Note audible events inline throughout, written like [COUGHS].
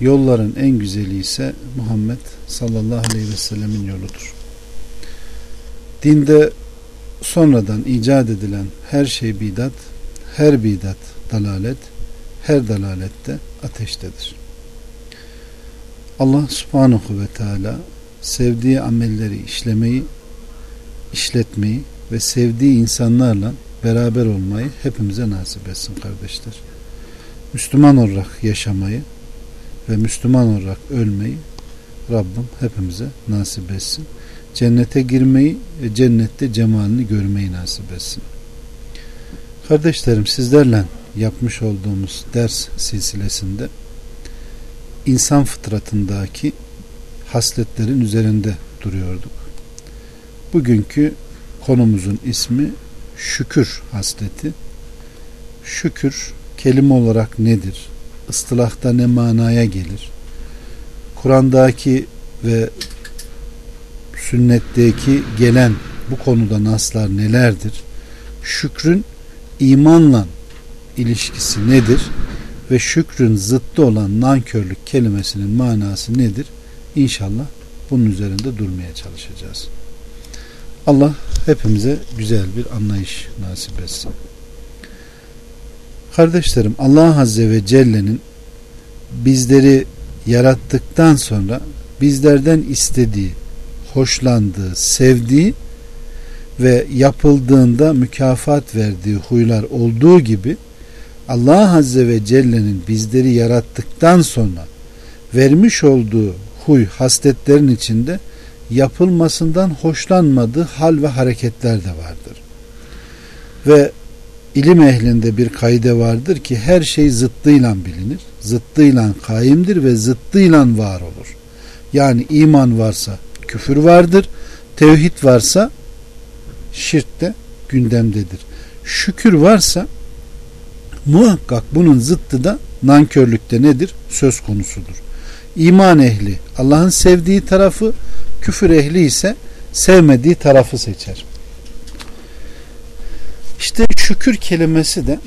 Yolların en güzeli ise Muhammed sallallahu aleyhi ve sellemin yoludur. Dinde sonradan icat edilen her şey bidat, her bidat dalalet, her dalalette ateştedir. Allah subhanahu ve teala sevdiği amelleri işlemeyi, işletmeyi ve sevdiği insanlarla beraber olmayı hepimize nasip etsin kardeşler. Müslüman olarak yaşamayı, ve Müslüman olarak ölmeyi Rabbim hepimize nasip etsin. Cennete girmeyi ve cennette cemalini görmeyi nasip etsin. Kardeşlerim sizlerle yapmış olduğumuz ders silsilesinde insan fıtratındaki hasletlerin üzerinde duruyorduk. Bugünkü konumuzun ismi şükür hasleti. Şükür kelime olarak nedir? Istılahta ne manaya gelir? Kur'an'daki ve sünnetteki gelen bu konuda naslar nelerdir? Şükrün imanla ilişkisi nedir? Ve şükrün zıttı olan nankörlük kelimesinin manası nedir? İnşallah bunun üzerinde durmaya çalışacağız. Allah hepimize güzel bir anlayış nasip etsin. Kardeşlerim Allah Azze ve Celle'nin bizleri yarattıktan sonra bizlerden istediği, hoşlandığı, sevdiği ve yapıldığında mükafat verdiği huylar olduğu gibi Allah Azze ve Celle'nin bizleri yarattıktan sonra vermiş olduğu huy, hasletlerin içinde yapılmasından hoşlanmadığı hal ve hareketler de vardır. Ve ilim ehlinde bir kaide vardır ki her şey zıttıyla bilinir. Zıttıyla kaimdir ve zıttıyla var olur. Yani iman varsa küfür vardır. Tevhid varsa şirk de gündemdedir. Şükür varsa muhakkak bunun zıttı da nankörlükte nedir? Söz konusudur. İman ehli Allah'ın sevdiği tarafı, küfür ehli ise sevmediği tarafı seçer. İşte şükür kelimesi de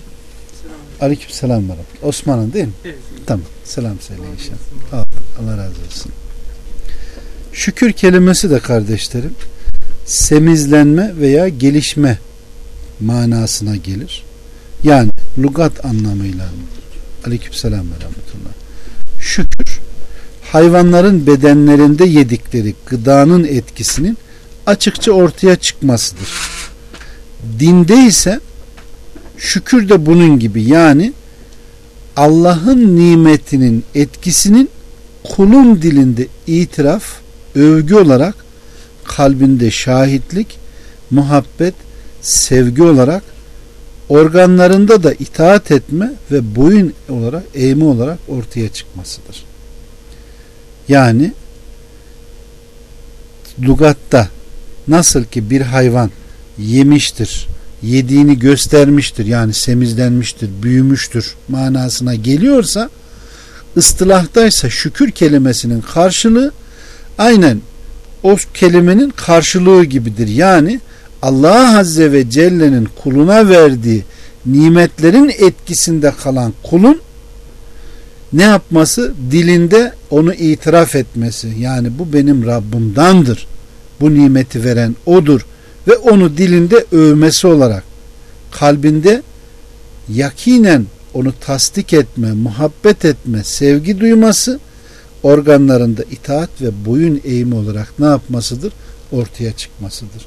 Aleyküm selam var. Osman'ın değil mi? Evet. Tamam. Selam söyle inşallah. Allah razı olsun. Şükür kelimesi de kardeşlerim semizlenme veya gelişme manasına gelir. Yani lugat anlamıyla Aleyküm selam ve rahmetullah. Şükür hayvanların bedenlerinde yedikleri gıdanın etkisinin açıkça ortaya çıkmasıdır Dinde ise şükür de bunun gibi yani Allah'ın nimetinin etkisinin kulun dilinde itiraf, övgü olarak kalbinde şahitlik, muhabbet, sevgi olarak organlarında da itaat etme ve boyun olarak, eğme olarak ortaya çıkmasıdır. Yani lugatta nasıl ki bir hayvan yemiştir, yediğini göstermiştir yani semizlenmiştir, büyümüştür manasına geliyorsa ıstılahtaysa şükür kelimesinin karşılığı aynen o kelimenin karşılığı gibidir. Yani Allah Azze ve Celle'nin kuluna verdiği nimetlerin etkisinde kalan kulun ne yapması? Dilinde onu itiraf etmesi. Yani bu benim Rabbimdandır. Bu nimeti veren odur ve onu dilinde övmesi olarak kalbinde yakinen onu tasdik etme, muhabbet etme, sevgi duyması organlarında itaat ve boyun eğimi olarak ne yapmasıdır? Ortaya çıkmasıdır.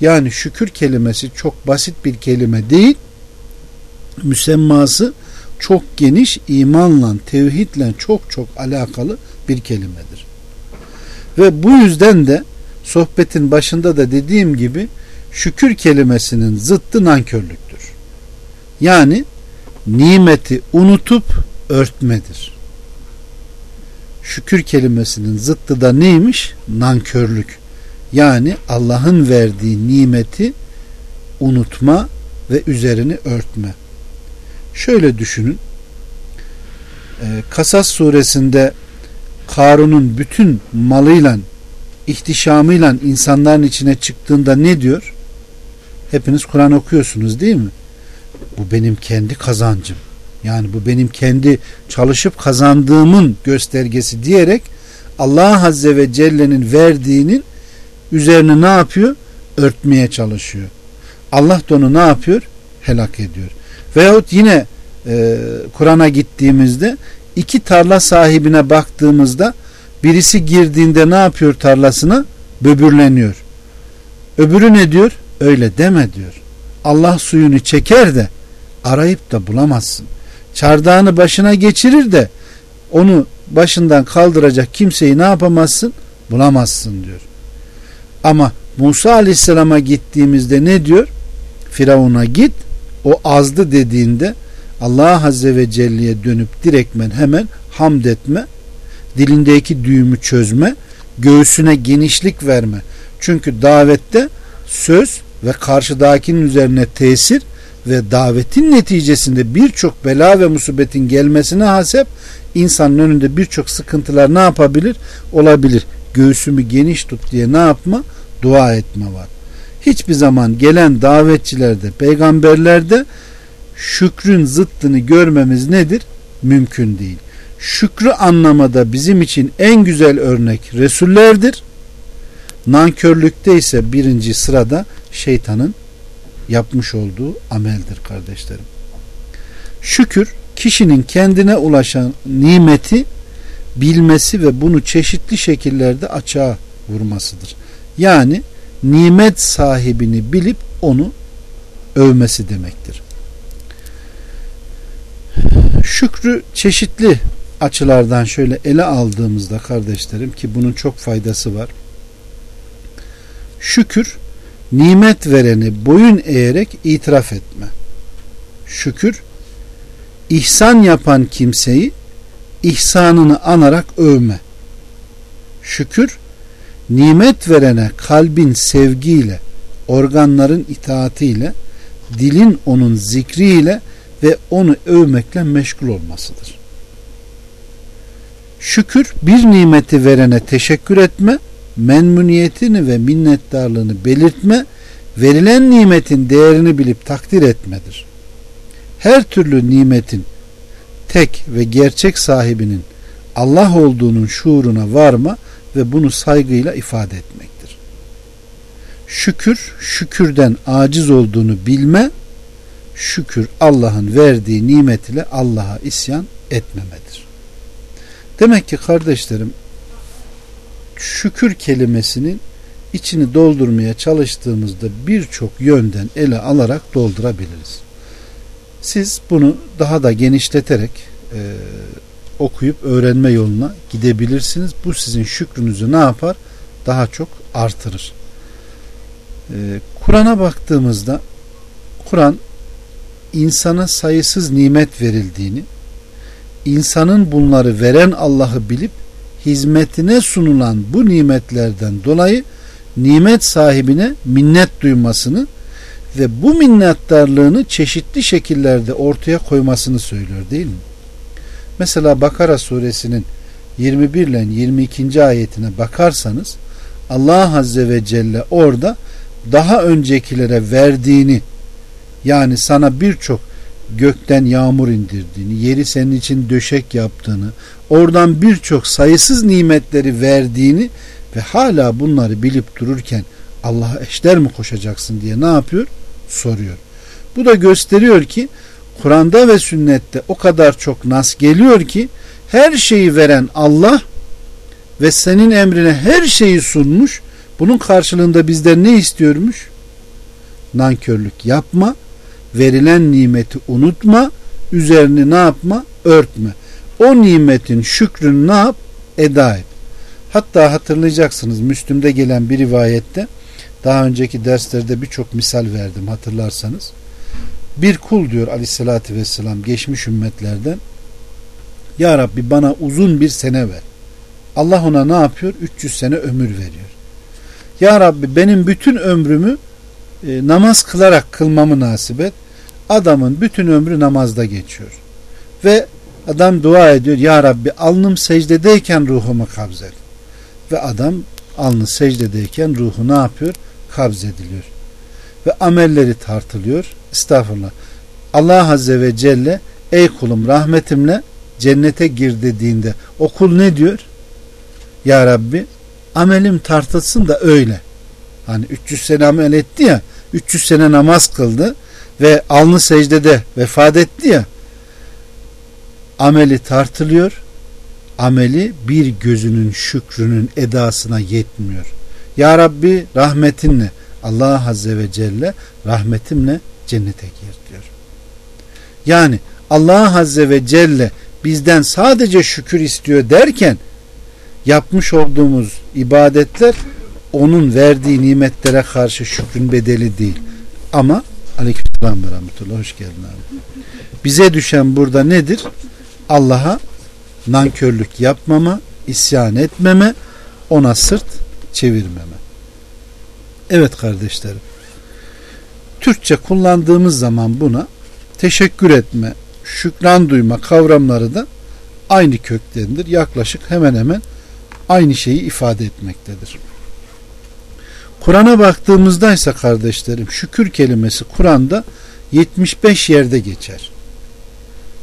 Yani şükür kelimesi çok basit bir kelime değil. Müsemması çok geniş imanla, tevhidle çok çok alakalı bir kelimedir. Ve bu yüzden de sohbetin başında da dediğim gibi şükür kelimesinin zıttı nankörlüktür. Yani nimeti unutup örtmedir. şükür kelimesinin zıttı da neymiş? Nankörlük. Yani Allah'ın verdiği nimeti unutma ve üzerini örtme. Şöyle düşünün. Ee, Kasas suresinde Karun'un bütün malıyla ihtişamıyla insanların içine çıktığında ne diyor? Hepiniz Kur'an okuyorsunuz değil mi? Bu benim kendi kazancım. Yani bu benim kendi çalışıp kazandığımın göstergesi diyerek Allah Azze ve Celle'nin verdiğinin üzerine ne yapıyor? Örtmeye çalışıyor. Allah da onu ne yapıyor? Helak ediyor. Veyahut yine e, Kur'an'a gittiğimizde iki tarla sahibine baktığımızda birisi girdiğinde ne yapıyor tarlasına? Böbürleniyor. Öbürü ne diyor? Öyle deme diyor. Allah suyunu çeker de arayıp da bulamazsın. Çardağını başına geçirir de onu başından kaldıracak kimseyi ne yapamazsın? Bulamazsın diyor. Ama Musa Aleyhisselam'a gittiğimizde ne diyor? Firavun'a git o azdı dediğinde Allah Azze ve Celle'ye dönüp direktmen hemen hamd etme, dilindeki düğümü çözme, göğsüne genişlik verme. Çünkü davette söz ve karşıdakinin üzerine tesir ve davetin neticesinde birçok bela ve musibetin gelmesine hasep insanın önünde birçok sıkıntılar ne yapabilir? Olabilir. Göğsümü geniş tut diye ne yapma? Dua etme var. Hiçbir zaman gelen davetçilerde, peygamberlerde şükrün zıttını görmemiz nedir? Mümkün değil. Şükrü anlamada bizim için en güzel örnek Resullerdir. Nankörlükte ise birinci sırada şeytanın yapmış olduğu ameldir kardeşlerim. Şükür kişinin kendine ulaşan nimeti bilmesi ve bunu çeşitli şekillerde açığa vurmasıdır. Yani nimet sahibini bilip onu övmesi demektir. Şükrü çeşitli açılardan şöyle ele aldığımızda kardeşlerim ki bunun çok faydası var. Şükür nimet vereni boyun eğerek itiraf etme. Şükür ihsan yapan kimseyi ihsanını anarak övme. Şükür nimet verene kalbin sevgiyle, organların itaatiyle, dilin onun zikriyle ve onu övmekle meşgul olmasıdır. Şükür bir nimeti verene teşekkür etme, memnuniyetini ve minnettarlığını belirtme, verilen nimetin değerini bilip takdir etmedir. Her türlü nimetin tek ve gerçek sahibinin Allah olduğunun şuuruna varma ve bunu saygıyla ifade etmektir. Şükür, şükürden aciz olduğunu bilme, şükür Allah'ın verdiği nimet ile Allah'a isyan etmemedir. Demek ki kardeşlerim şükür kelimesinin içini doldurmaya çalıştığımızda birçok yönden ele alarak doldurabiliriz. Siz bunu daha da genişleterek e, okuyup öğrenme yoluna gidebilirsiniz. Bu sizin şükrünüzü ne yapar? Daha çok artırır. E, Kur'an'a baktığımızda Kur'an insana sayısız nimet verildiğini, insanın bunları veren Allah'ı bilip hizmetine sunulan bu nimetlerden dolayı nimet sahibine minnet duymasını ve bu minnettarlığını çeşitli şekillerde ortaya koymasını söylüyor değil mi? Mesela Bakara suresinin 21 ile 22. ayetine bakarsanız Allah Azze ve Celle orada daha öncekilere verdiğini yani sana birçok gökten yağmur indirdiğini, yeri senin için döşek yaptığını, oradan birçok sayısız nimetleri verdiğini ve hala bunları bilip dururken Allah'a eşler mi koşacaksın diye ne yapıyor? Soruyor. Bu da gösteriyor ki Kur'an'da ve sünnette o kadar çok nas geliyor ki her şeyi veren Allah ve senin emrine her şeyi sunmuş. Bunun karşılığında bizden ne istiyormuş? Nankörlük yapma, verilen nimeti unutma, üzerini ne yapma? Örtme. O nimetin şükrünü ne yap? Eda et. Hatta hatırlayacaksınız Müslüm'de gelen bir rivayette daha önceki derslerde birçok misal verdim hatırlarsanız. Bir kul diyor aleyhissalatü vesselam geçmiş ümmetlerden Ya Rabbi bana uzun bir sene ver. Allah ona ne yapıyor? 300 sene ömür veriyor. Ya Rabbi benim bütün ömrümü e, namaz kılarak kılmamı nasip et. Adamın bütün ömrü namazda geçiyor. Ve adam dua ediyor. Ya Rabbi alnım secdedeyken ruhumu kabzel. Ve adam alnı secdedeyken ruhu ne yapıyor? Kabz ediliyor. Ve amelleri tartılıyor. Estağfurullah. Allah Azze ve Celle ey kulum rahmetimle cennete gir dediğinde o kul ne diyor? Ya Rabbi amelim tartılsın da öyle. Hani 300 sene amel etti ya 300 sene namaz kıldı ve alnı secdede vefat etti ya ameli tartılıyor ameli bir gözünün şükrünün edasına yetmiyor. Ya Rabbi rahmetinle Allah Azze ve Celle rahmetimle cennete gir diyor. Yani Allah Azze ve Celle bizden sadece şükür istiyor derken yapmış olduğumuz ibadetler onun verdiği nimetlere karşı şükrün bedeli değil. Ama aleykümselam ve rahmetullah hoş geldin abi. Bize düşen burada nedir? Allah'a nankörlük yapmama, isyan etmeme, ona sırt çevirmeme. Evet kardeşlerim. Türkçe kullandığımız zaman buna teşekkür etme, şükran duyma kavramları da aynı köktendir. Yaklaşık hemen hemen aynı şeyi ifade etmektedir. Kur'an'a baktığımızda ise kardeşlerim şükür kelimesi Kur'an'da 75 yerde geçer.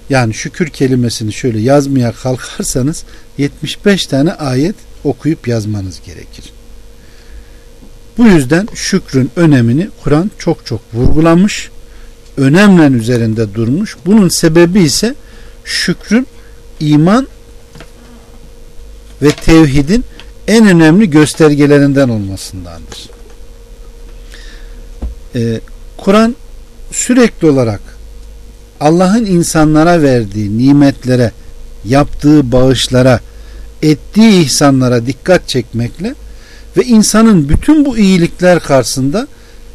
Yani şükür kelimesini şöyle yazmaya kalkarsanız 75 tane ayet okuyup yazmanız gerekir. Bu yüzden şükrün önemini Kur'an çok çok vurgulamış, önemlen üzerinde durmuş. Bunun sebebi ise şükrün iman ve tevhidin en önemli göstergelerinden olmasındandır. Ee, Kur'an sürekli olarak Allah'ın insanlara verdiği nimetlere, yaptığı bağışlara, ettiği ihsanlara dikkat çekmekle ve insanın bütün bu iyilikler karşısında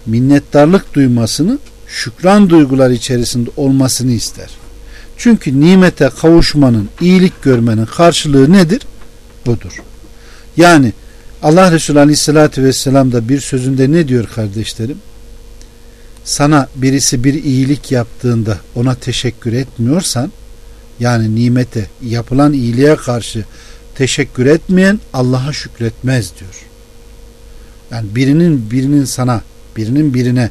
minnettarlık duymasını, şükran duygular içerisinde olmasını ister. Çünkü nimete kavuşmanın, iyilik görmenin karşılığı nedir? Budur. Yani Allah Resulü Aleyhisselatü Vesselam da bir sözünde ne diyor kardeşlerim? Sana birisi bir iyilik yaptığında ona teşekkür etmiyorsan yani nimete yapılan iyiliğe karşı teşekkür etmeyen Allah'a şükretmez diyor. Yani birinin birinin sana birinin birine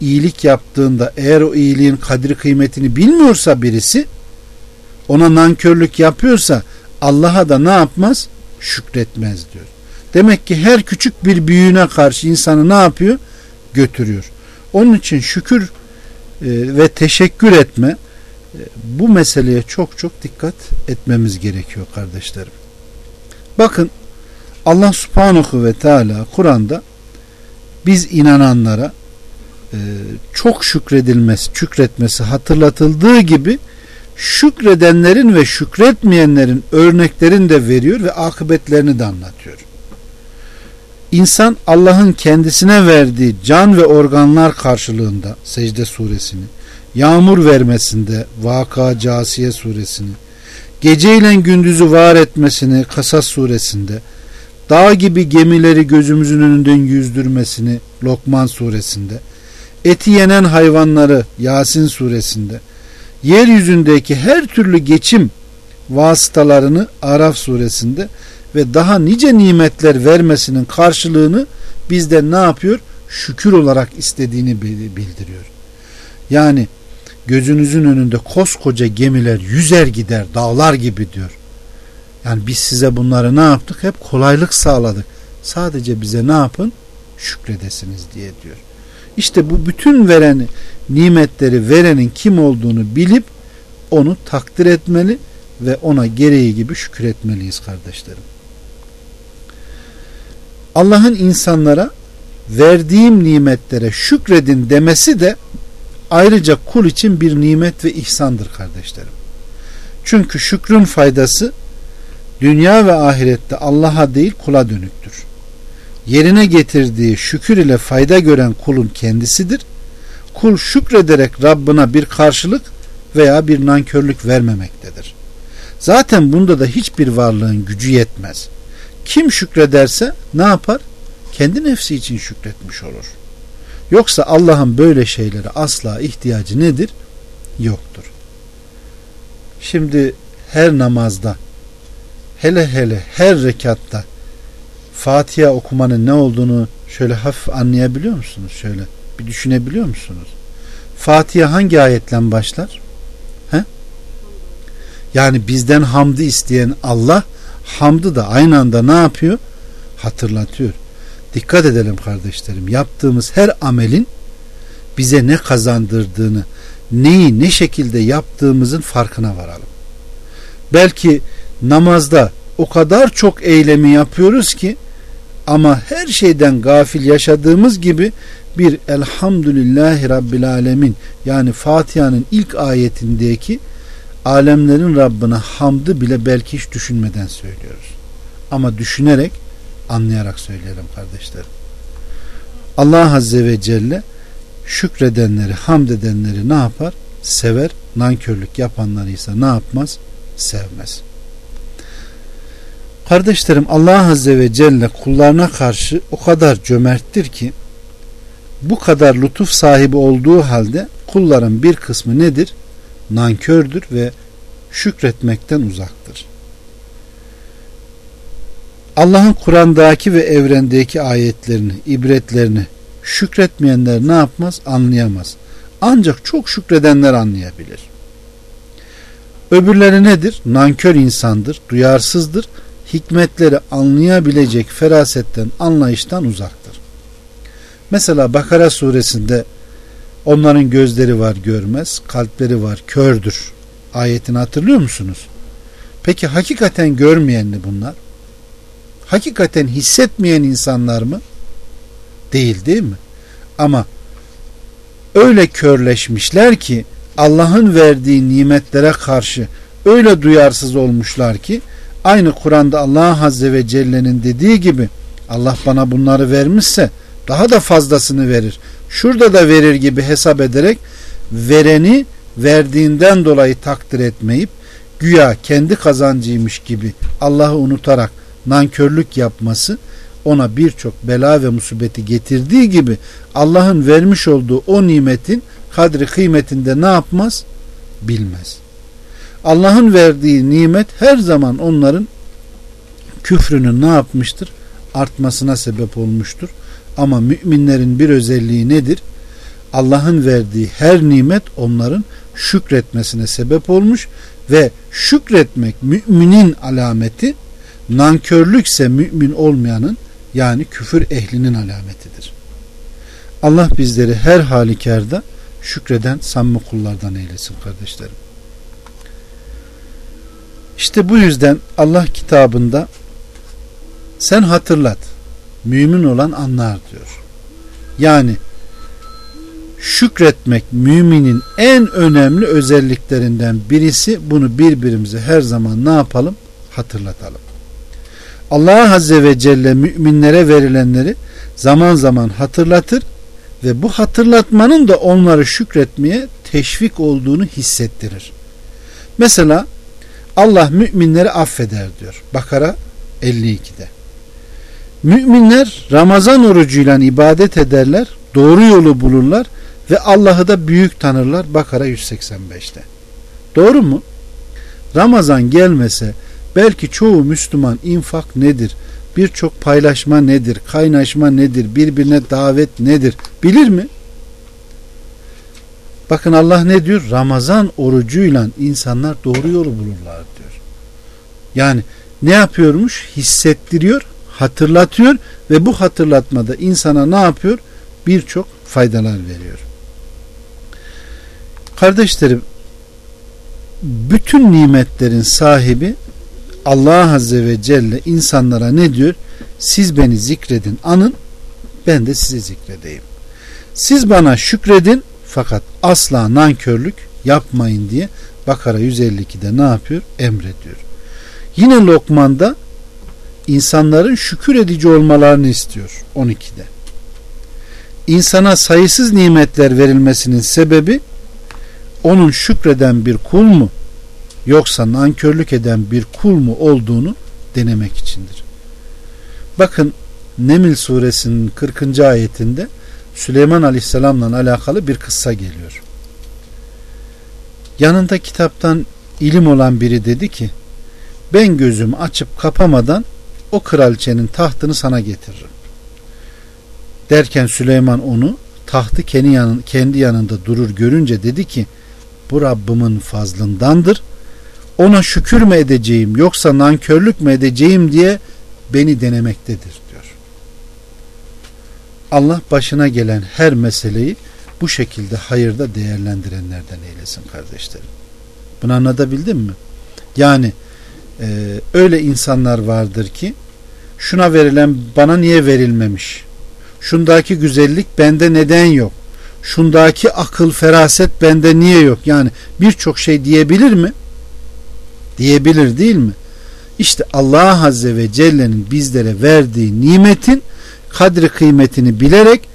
iyilik yaptığında eğer o iyiliğin kadri kıymetini bilmiyorsa birisi ona nankörlük yapıyorsa Allah'a da ne yapmaz? Şükretmez diyor. Demek ki her küçük bir büyüğüne karşı insanı ne yapıyor? Götürüyor. Onun için şükür e, ve teşekkür etme e, bu meseleye çok çok dikkat etmemiz gerekiyor kardeşlerim. Bakın Allah subhanahu ve teala Kur'an'da biz inananlara e, çok şükredilmesi, şükretmesi hatırlatıldığı gibi şükredenlerin ve şükretmeyenlerin örneklerini de veriyor ve akıbetlerini de anlatıyor. İnsan Allah'ın kendisine verdiği can ve organlar karşılığında secde suresini, yağmur vermesinde Vaka Casiye suresini, geceyle gündüzü var etmesini Kasas suresinde, dağ gibi gemileri gözümüzün önünden yüzdürmesini Lokman suresinde, eti yenen hayvanları Yasin suresinde, yeryüzündeki her türlü geçim vasıtalarını Araf suresinde ve daha nice nimetler vermesinin karşılığını bizden ne yapıyor? Şükür olarak istediğini bildiriyor. Yani gözünüzün önünde koskoca gemiler yüzer gider dağlar gibi diyor. Yani biz size bunları ne yaptık? Hep kolaylık sağladık. Sadece bize ne yapın? Şükredesiniz diye diyor. İşte bu bütün veren nimetleri verenin kim olduğunu bilip onu takdir etmeli ve ona gereği gibi şükür etmeliyiz kardeşlerim. Allah'ın insanlara verdiğim nimetlere şükredin demesi de ayrıca kul için bir nimet ve ihsandır kardeşlerim. Çünkü şükrün faydası dünya ve ahirette Allah'a değil kula dönüktür. Yerine getirdiği şükür ile fayda gören kulun kendisidir. Kul şükrederek Rabbına bir karşılık veya bir nankörlük vermemektedir. Zaten bunda da hiçbir varlığın gücü yetmez.'' Kim şükrederse ne yapar? Kendi nefsi için şükretmiş olur. Yoksa Allah'ın böyle şeylere asla ihtiyacı nedir? Yoktur. Şimdi her namazda hele hele her rekatta Fatiha okumanın ne olduğunu şöyle hafif anlayabiliyor musunuz? Şöyle bir düşünebiliyor musunuz? Fatiha hangi ayetle başlar? He? Yani bizden hamdı isteyen Allah hamdı da aynı anda ne yapıyor? Hatırlatıyor. Dikkat edelim kardeşlerim. Yaptığımız her amelin bize ne kazandırdığını, neyi ne şekilde yaptığımızın farkına varalım. Belki namazda o kadar çok eylemi yapıyoruz ki ama her şeyden gafil yaşadığımız gibi bir elhamdülillahi rabbil alemin yani Fatiha'nın ilk ayetindeki alemlerin Rabbine hamdı bile belki hiç düşünmeden söylüyoruz. Ama düşünerek anlayarak söyleyelim kardeşlerim. Allah Azze ve Celle şükredenleri, hamd edenleri ne yapar? Sever. Nankörlük yapanları ise ne yapmaz? Sevmez. Kardeşlerim Allah Azze ve Celle kullarına karşı o kadar cömerttir ki bu kadar lütuf sahibi olduğu halde kulların bir kısmı nedir? Nankördür ve şükretmekten uzaktır. Allah'ın Kur'an'daki ve evrendeki ayetlerini, ibretlerini şükretmeyenler ne yapmaz? Anlayamaz. Ancak çok şükredenler anlayabilir. Öbürleri nedir? Nankör insandır, duyarsızdır, hikmetleri anlayabilecek ferasetten, anlayıştan uzaktır. Mesela Bakara suresinde onların gözleri var görmez, kalpleri var kördür. Ayetini hatırlıyor musunuz? Peki hakikaten görmeyen mi bunlar? Hakikaten hissetmeyen insanlar mı? Değil değil mi? Ama öyle körleşmişler ki Allah'ın verdiği nimetlere karşı öyle duyarsız olmuşlar ki aynı Kur'an'da Allah Azze ve Celle'nin dediği gibi Allah bana bunları vermişse daha da fazlasını verir. Şurada da verir gibi hesap ederek vereni verdiğinden dolayı takdir etmeyip güya kendi kazancıymış gibi Allah'ı unutarak nankörlük yapması ona birçok bela ve musibeti getirdiği gibi Allah'ın vermiş olduğu o nimetin kadri kıymetinde ne yapmaz? Bilmez. Allah'ın verdiği nimet her zaman onların küfrünün ne yapmıştır? Artmasına sebep olmuştur. Ama müminlerin bir özelliği nedir? Allah'ın verdiği her nimet onların şükretmesine sebep olmuş ve şükretmek müminin alameti nankörlükse mümin olmayanın yani küfür ehlinin alametidir. Allah bizleri her halükarda şükreden samimi kullardan eylesin kardeşlerim. İşte bu yüzden Allah kitabında sen hatırlat mümin olan anlar diyor. Yani şükretmek müminin en önemli özelliklerinden birisi bunu birbirimize her zaman ne yapalım? Hatırlatalım. Allah Azze ve Celle müminlere verilenleri zaman zaman hatırlatır ve bu hatırlatmanın da onları şükretmeye teşvik olduğunu hissettirir. Mesela Allah müminleri affeder diyor. Bakara 52'de. Müminler Ramazan orucuyla ibadet ederler, doğru yolu bulurlar ve Allah'ı da büyük tanırlar. Bakara 185'te. Doğru mu? Ramazan gelmese belki çoğu Müslüman infak nedir, birçok paylaşma nedir, kaynaşma nedir, birbirine davet nedir bilir mi? Bakın Allah ne diyor? Ramazan orucuyla insanlar doğru yolu bulurlar diyor. Yani ne yapıyormuş? Hissettiriyor, hatırlatıyor ve bu hatırlatmada insana ne yapıyor? Birçok faydalar veriyor. Kardeşlerim, bütün nimetlerin sahibi Allah Azze ve Celle insanlara ne diyor? Siz beni zikredin, anın, ben de size zikredeyim. Siz bana şükredin fakat asla nankörlük yapmayın diye Bakara 152'de ne yapıyor? Emrediyor. Yine Lokman'da insanların şükür edici olmalarını istiyor 12'de. İnsana sayısız nimetler verilmesinin sebebi onun şükreden bir kul mu yoksa nankörlük eden bir kul mu olduğunu denemek içindir. Bakın Nemil suresinin 40. ayetinde Süleyman Aleyhisselam'la alakalı bir kıssa geliyor. Yanında kitaptan ilim olan biri dedi ki ben gözümü açıp kapamadan o kraliçenin tahtını sana getiririm. Derken Süleyman onu tahtı kendi, yanın, kendi yanında durur görünce dedi ki bu Rabbimin fazlındandır. Ona şükür mü edeceğim yoksa nankörlük mü edeceğim diye beni denemektedir. Allah başına gelen her meseleyi bu şekilde hayırda değerlendirenlerden eylesin kardeşlerim. Bunu anlatabildim mi? Yani e, öyle insanlar vardır ki şuna verilen bana niye verilmemiş? Şundaki güzellik bende neden yok? Şundaki akıl, feraset bende niye yok? Yani birçok şey diyebilir mi? Diyebilir değil mi? İşte Allah Azze ve Celle'nin bizlere verdiği nimetin kadri kıymetini bilerek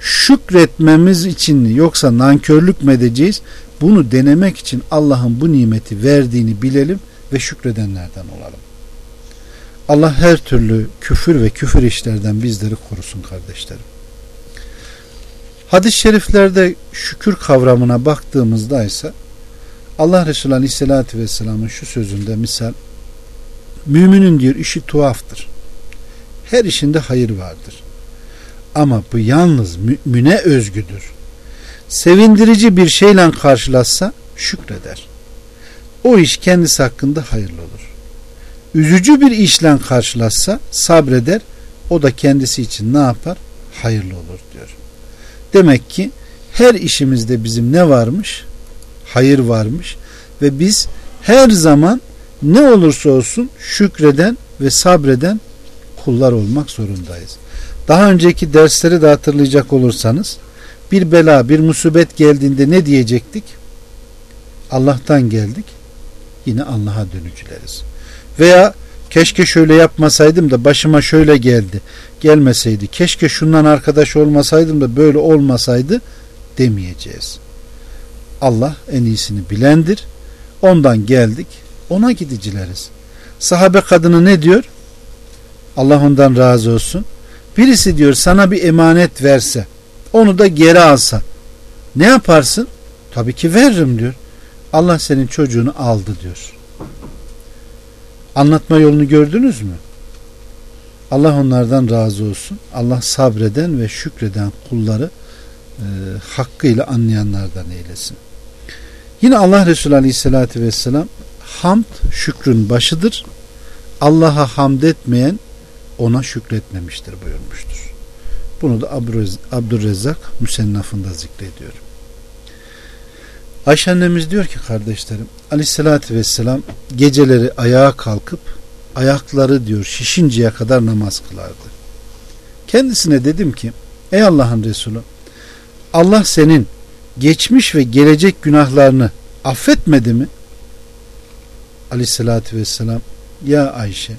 şükretmemiz için yoksa nankörlük mü edeceğiz? Bunu denemek için Allah'ın bu nimeti verdiğini bilelim ve şükredenlerden olalım. Allah her türlü küfür ve küfür işlerden bizleri korusun kardeşlerim. Hadis-i şeriflerde şükür kavramına baktığımızda ise Allah Resulü Aleyhisselatü Vesselam'ın şu sözünde misal müminin diyor işi tuhaftır. Her işinde hayır vardır. Ama bu yalnız mümine özgüdür. Sevindirici bir şeyle karşılaşsa şükreder. O iş kendisi hakkında hayırlı olur. Üzücü bir işle karşılaşsa sabreder. O da kendisi için ne yapar? Hayırlı olur diyor. Demek ki her işimizde bizim ne varmış? Hayır varmış ve biz her zaman ne olursa olsun şükreden ve sabreden kullar olmak zorundayız. Daha önceki dersleri de hatırlayacak olursanız bir bela, bir musibet geldiğinde ne diyecektik? Allah'tan geldik. Yine Allah'a dönücüleriz. Veya keşke şöyle yapmasaydım da başıma şöyle geldi. Gelmeseydi. Keşke şundan arkadaş olmasaydım da böyle olmasaydı demeyeceğiz. Allah en iyisini bilendir. Ondan geldik. Ona gidicileriz. Sahabe kadını ne diyor? Allah ondan razı olsun. Birisi diyor sana bir emanet verse, onu da geri alsa, ne yaparsın? Tabii ki veririm diyor. Allah senin çocuğunu aldı diyor. Anlatma yolunu gördünüz mü? Allah onlardan razı olsun. Allah sabreden ve şükreden kulları e, hakkıyla anlayanlardan eylesin. Yine Allah Resulü Aleyhisselatü Vesselam hamd şükrün başıdır. Allah'a hamd etmeyen ona şükretmemiştir buyurmuştur. Bunu da Abdurrezzak Müsennafında zikrediyor. Ayşe annemiz diyor ki kardeşlerim aleyhissalatü vesselam geceleri ayağa kalkıp ayakları diyor şişinceye kadar namaz kılardı. Kendisine dedim ki ey Allah'ın Resulü Allah senin geçmiş ve gelecek günahlarını affetmedi mi? Aleyhissalatü vesselam ya Ayşe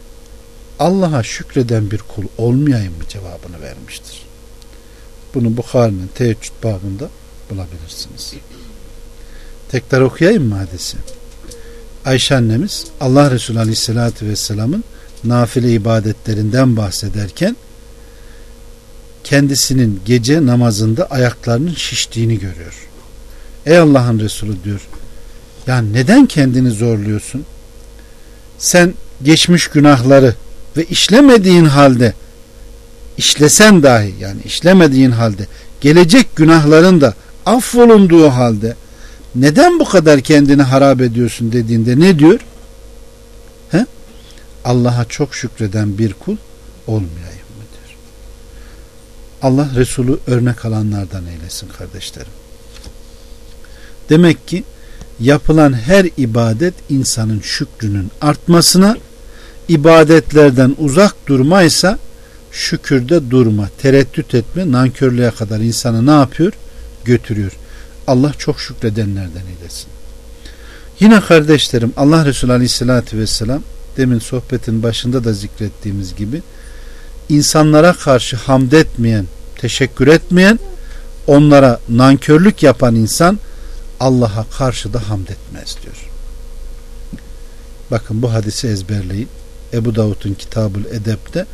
Allah'a şükreden bir kul olmayayım mı cevabını vermiştir. Bunu Bukhari'nin teheccüd babında bulabilirsiniz. Tekrar okuyayım mı hadisi? Ayşe annemiz Allah Resulü Aleyhisselatü Vesselam'ın nafile ibadetlerinden bahsederken kendisinin gece namazında ayaklarının şiştiğini görüyor. Ey Allah'ın Resulü diyor. Ya neden kendini zorluyorsun? Sen geçmiş günahları ve işlemediğin halde işlesen dahi yani işlemediğin halde gelecek günahların da affolunduğu halde neden bu kadar kendini harap ediyorsun dediğinde ne diyor? He? Allah'a çok şükreden bir kul olmayayım mı diyor. Allah Resulü örnek alanlardan eylesin kardeşlerim. Demek ki yapılan her ibadet insanın şükrünün artmasına ibadetlerden uzak durmaysa şükürde durma, tereddüt etme, nankörlüğe kadar insanı ne yapıyor? Götürüyor. Allah çok şükredenlerden eylesin. Yine kardeşlerim Allah Resulü Aleyhisselatü Vesselam demin sohbetin başında da zikrettiğimiz gibi insanlara karşı hamd etmeyen, teşekkür etmeyen, onlara nankörlük yapan insan Allah'a karşı da hamd etmez diyor. Bakın bu hadisi ezberleyin. Ebu Davud'un Kitabül Edep'te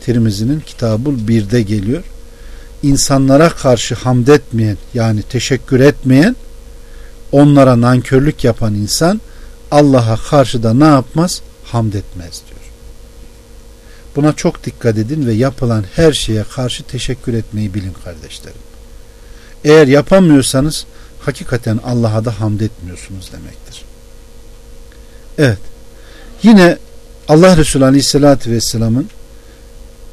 Tirmizi'nin Kitabul 1'de geliyor. İnsanlara karşı hamd etmeyen yani teşekkür etmeyen onlara nankörlük yapan insan Allah'a karşı da ne yapmaz? Hamd etmez diyor. Buna çok dikkat edin ve yapılan her şeye karşı teşekkür etmeyi bilin kardeşlerim. Eğer yapamıyorsanız hakikaten Allah'a da hamd etmiyorsunuz demektir. Evet. Yine Allah Resulü Aleyhisselatü Vesselam'ın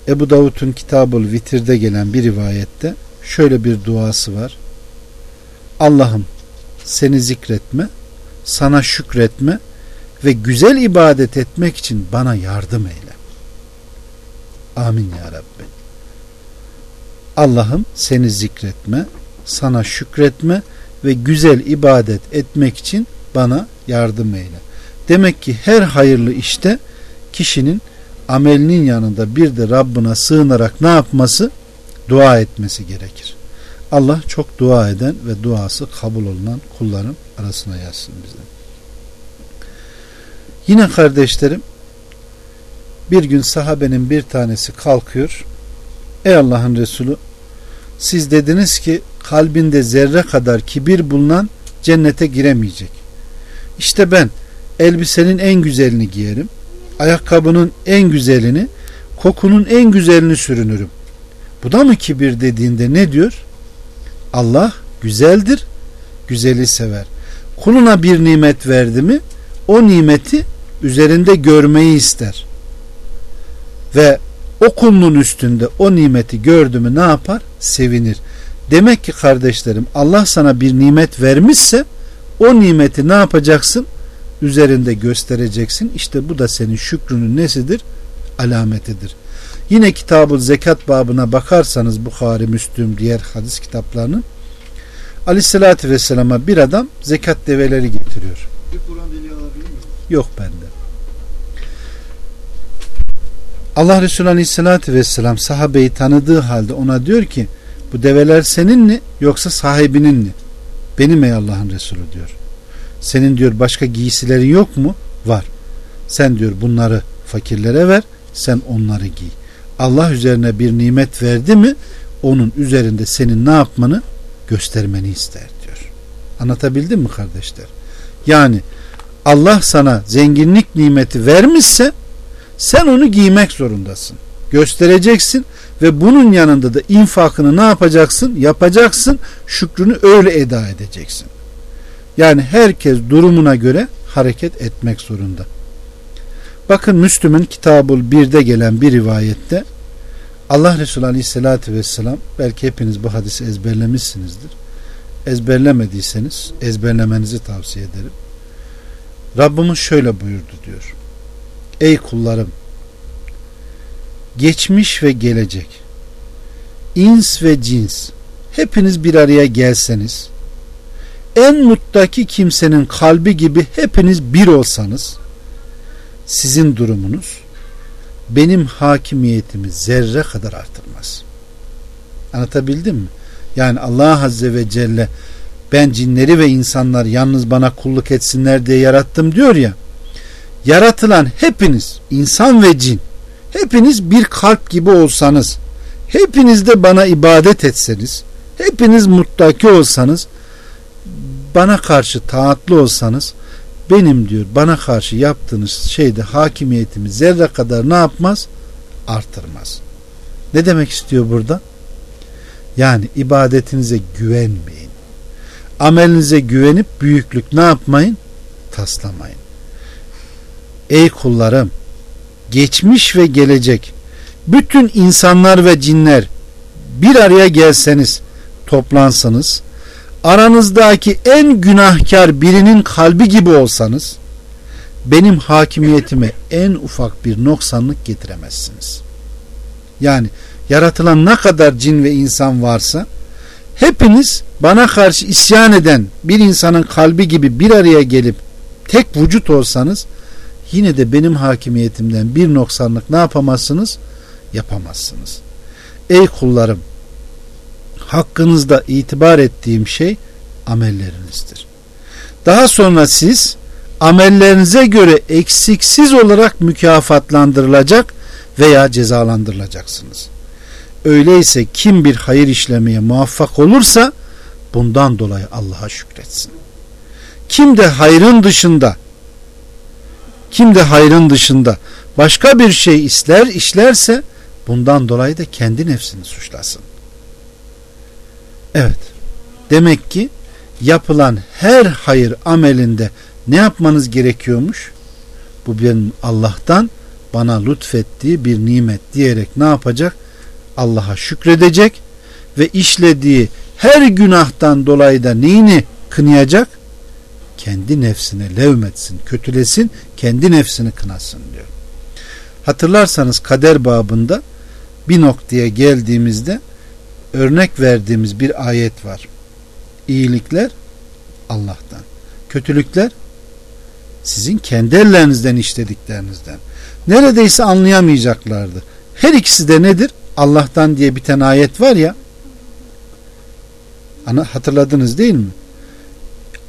Ebu Davud'un Kitabul Vitir'de gelen bir rivayette şöyle bir duası var. Allah'ım seni zikretme, sana şükretme ve güzel ibadet etmek için bana yardım eyle. Amin ya Rabbi. Allah'ım seni zikretme, sana şükretme ve güzel ibadet etmek için bana yardım eyle. Demek ki her hayırlı işte kişinin amelinin yanında bir de Rabbına sığınarak ne yapması? Dua etmesi gerekir. Allah çok dua eden ve duası kabul olunan kulların arasına yazsın bize. Yine kardeşlerim bir gün sahabenin bir tanesi kalkıyor. Ey Allah'ın Resulü siz dediniz ki kalbinde zerre kadar kibir bulunan cennete giremeyecek. İşte ben elbisenin en güzelini giyerim. Ayakkabının en güzelini, kokunun en güzelini sürünürüm. Bu da mı kibir dediğinde ne diyor? Allah güzeldir, güzeli sever. Kuluna bir nimet verdi mi o nimeti üzerinde görmeyi ister. Ve o kulunun üstünde o nimeti gördü mü ne yapar? Sevinir. Demek ki kardeşlerim Allah sana bir nimet vermişse o nimeti ne yapacaksın? Üzerinde göstereceksin. İşte bu da senin şükrünün nesidir? Alametidir. Yine kitabı zekat babına bakarsanız Bukhari, Müslüm, diğer hadis kitaplarının Aleyhisselatü Vesselam'a bir adam zekat develeri getiriyor. Bir Kur'an dili alabilir miyim? Yok bende. Allah Resulü Aleyhisselatü Vesselam sahabeyi tanıdığı halde ona diyor ki bu develer senin mi yoksa sahibinin mi? Benim ey Allah'ın Resulü diyor. Senin diyor başka giysilerin yok mu? Var. Sen diyor bunları fakirlere ver sen onları giy. Allah üzerine bir nimet verdi mi onun üzerinde senin ne yapmanı göstermeni ister diyor. Anlatabildim mi kardeşler? Yani Allah sana zenginlik nimeti vermişse sen onu giymek zorundasın. Göstereceksin ve bunun yanında da infakını ne yapacaksın? Yapacaksın. Şükrünü öyle eda edeceksin. Yani herkes durumuna göre hareket etmek zorunda. Bakın Müslüm'ün Kitabul 1'de gelen bir rivayette Allah Resulü Aleyhisselatü Vesselam belki hepiniz bu hadisi ezberlemişsinizdir. Ezberlemediyseniz ezberlemenizi tavsiye ederim. Rabbimiz şöyle buyurdu diyor. Ey kullarım geçmiş ve gelecek ins ve cins hepiniz bir araya gelseniz en muttaki kimsenin kalbi gibi hepiniz bir olsanız sizin durumunuz benim hakimiyetimi zerre kadar artırmaz. Anlatabildim mi? Yani Allah Azze ve Celle ben cinleri ve insanlar yalnız bana kulluk etsinler diye yarattım diyor ya. Yaratılan hepiniz insan ve cin hepiniz bir kalp gibi olsanız hepiniz de bana ibadet etseniz hepiniz muttaki olsanız bana karşı taatlı olsanız benim diyor bana karşı yaptığınız şeyde hakimiyetimi zerre kadar ne yapmaz? Artırmaz. Ne demek istiyor burada? Yani ibadetinize güvenmeyin. Amelinize güvenip büyüklük ne yapmayın? Taslamayın. Ey kullarım geçmiş ve gelecek bütün insanlar ve cinler bir araya gelseniz toplansanız aranızdaki en günahkar birinin kalbi gibi olsanız benim hakimiyetime en ufak bir noksanlık getiremezsiniz. Yani yaratılan ne kadar cin ve insan varsa hepiniz bana karşı isyan eden bir insanın kalbi gibi bir araya gelip tek vücut olsanız yine de benim hakimiyetimden bir noksanlık ne yapamazsınız? Yapamazsınız. Ey kullarım hakkınızda itibar ettiğim şey amellerinizdir. Daha sonra siz amellerinize göre eksiksiz olarak mükafatlandırılacak veya cezalandırılacaksınız. Öyleyse kim bir hayır işlemeye muvaffak olursa bundan dolayı Allah'a şükretsin. Kim de hayrın dışında kim de hayrın dışında başka bir şey ister işlerse bundan dolayı da kendi nefsini suçlasın. Evet. Demek ki yapılan her hayır amelinde ne yapmanız gerekiyormuş? Bu benim Allah'tan bana lütfettiği bir nimet diyerek ne yapacak? Allah'a şükredecek ve işlediği her günahtan dolayı da neyini kınayacak? Kendi nefsine levmetsin, kötülesin, kendi nefsini kınasın diyor. Hatırlarsanız kader babında bir noktaya geldiğimizde örnek verdiğimiz bir ayet var. İyilikler Allah'tan. Kötülükler sizin kendi ellerinizden işlediklerinizden. Neredeyse anlayamayacaklardı. Her ikisi de nedir? Allah'tan diye bir tane ayet var ya. Ana hatırladınız değil mi?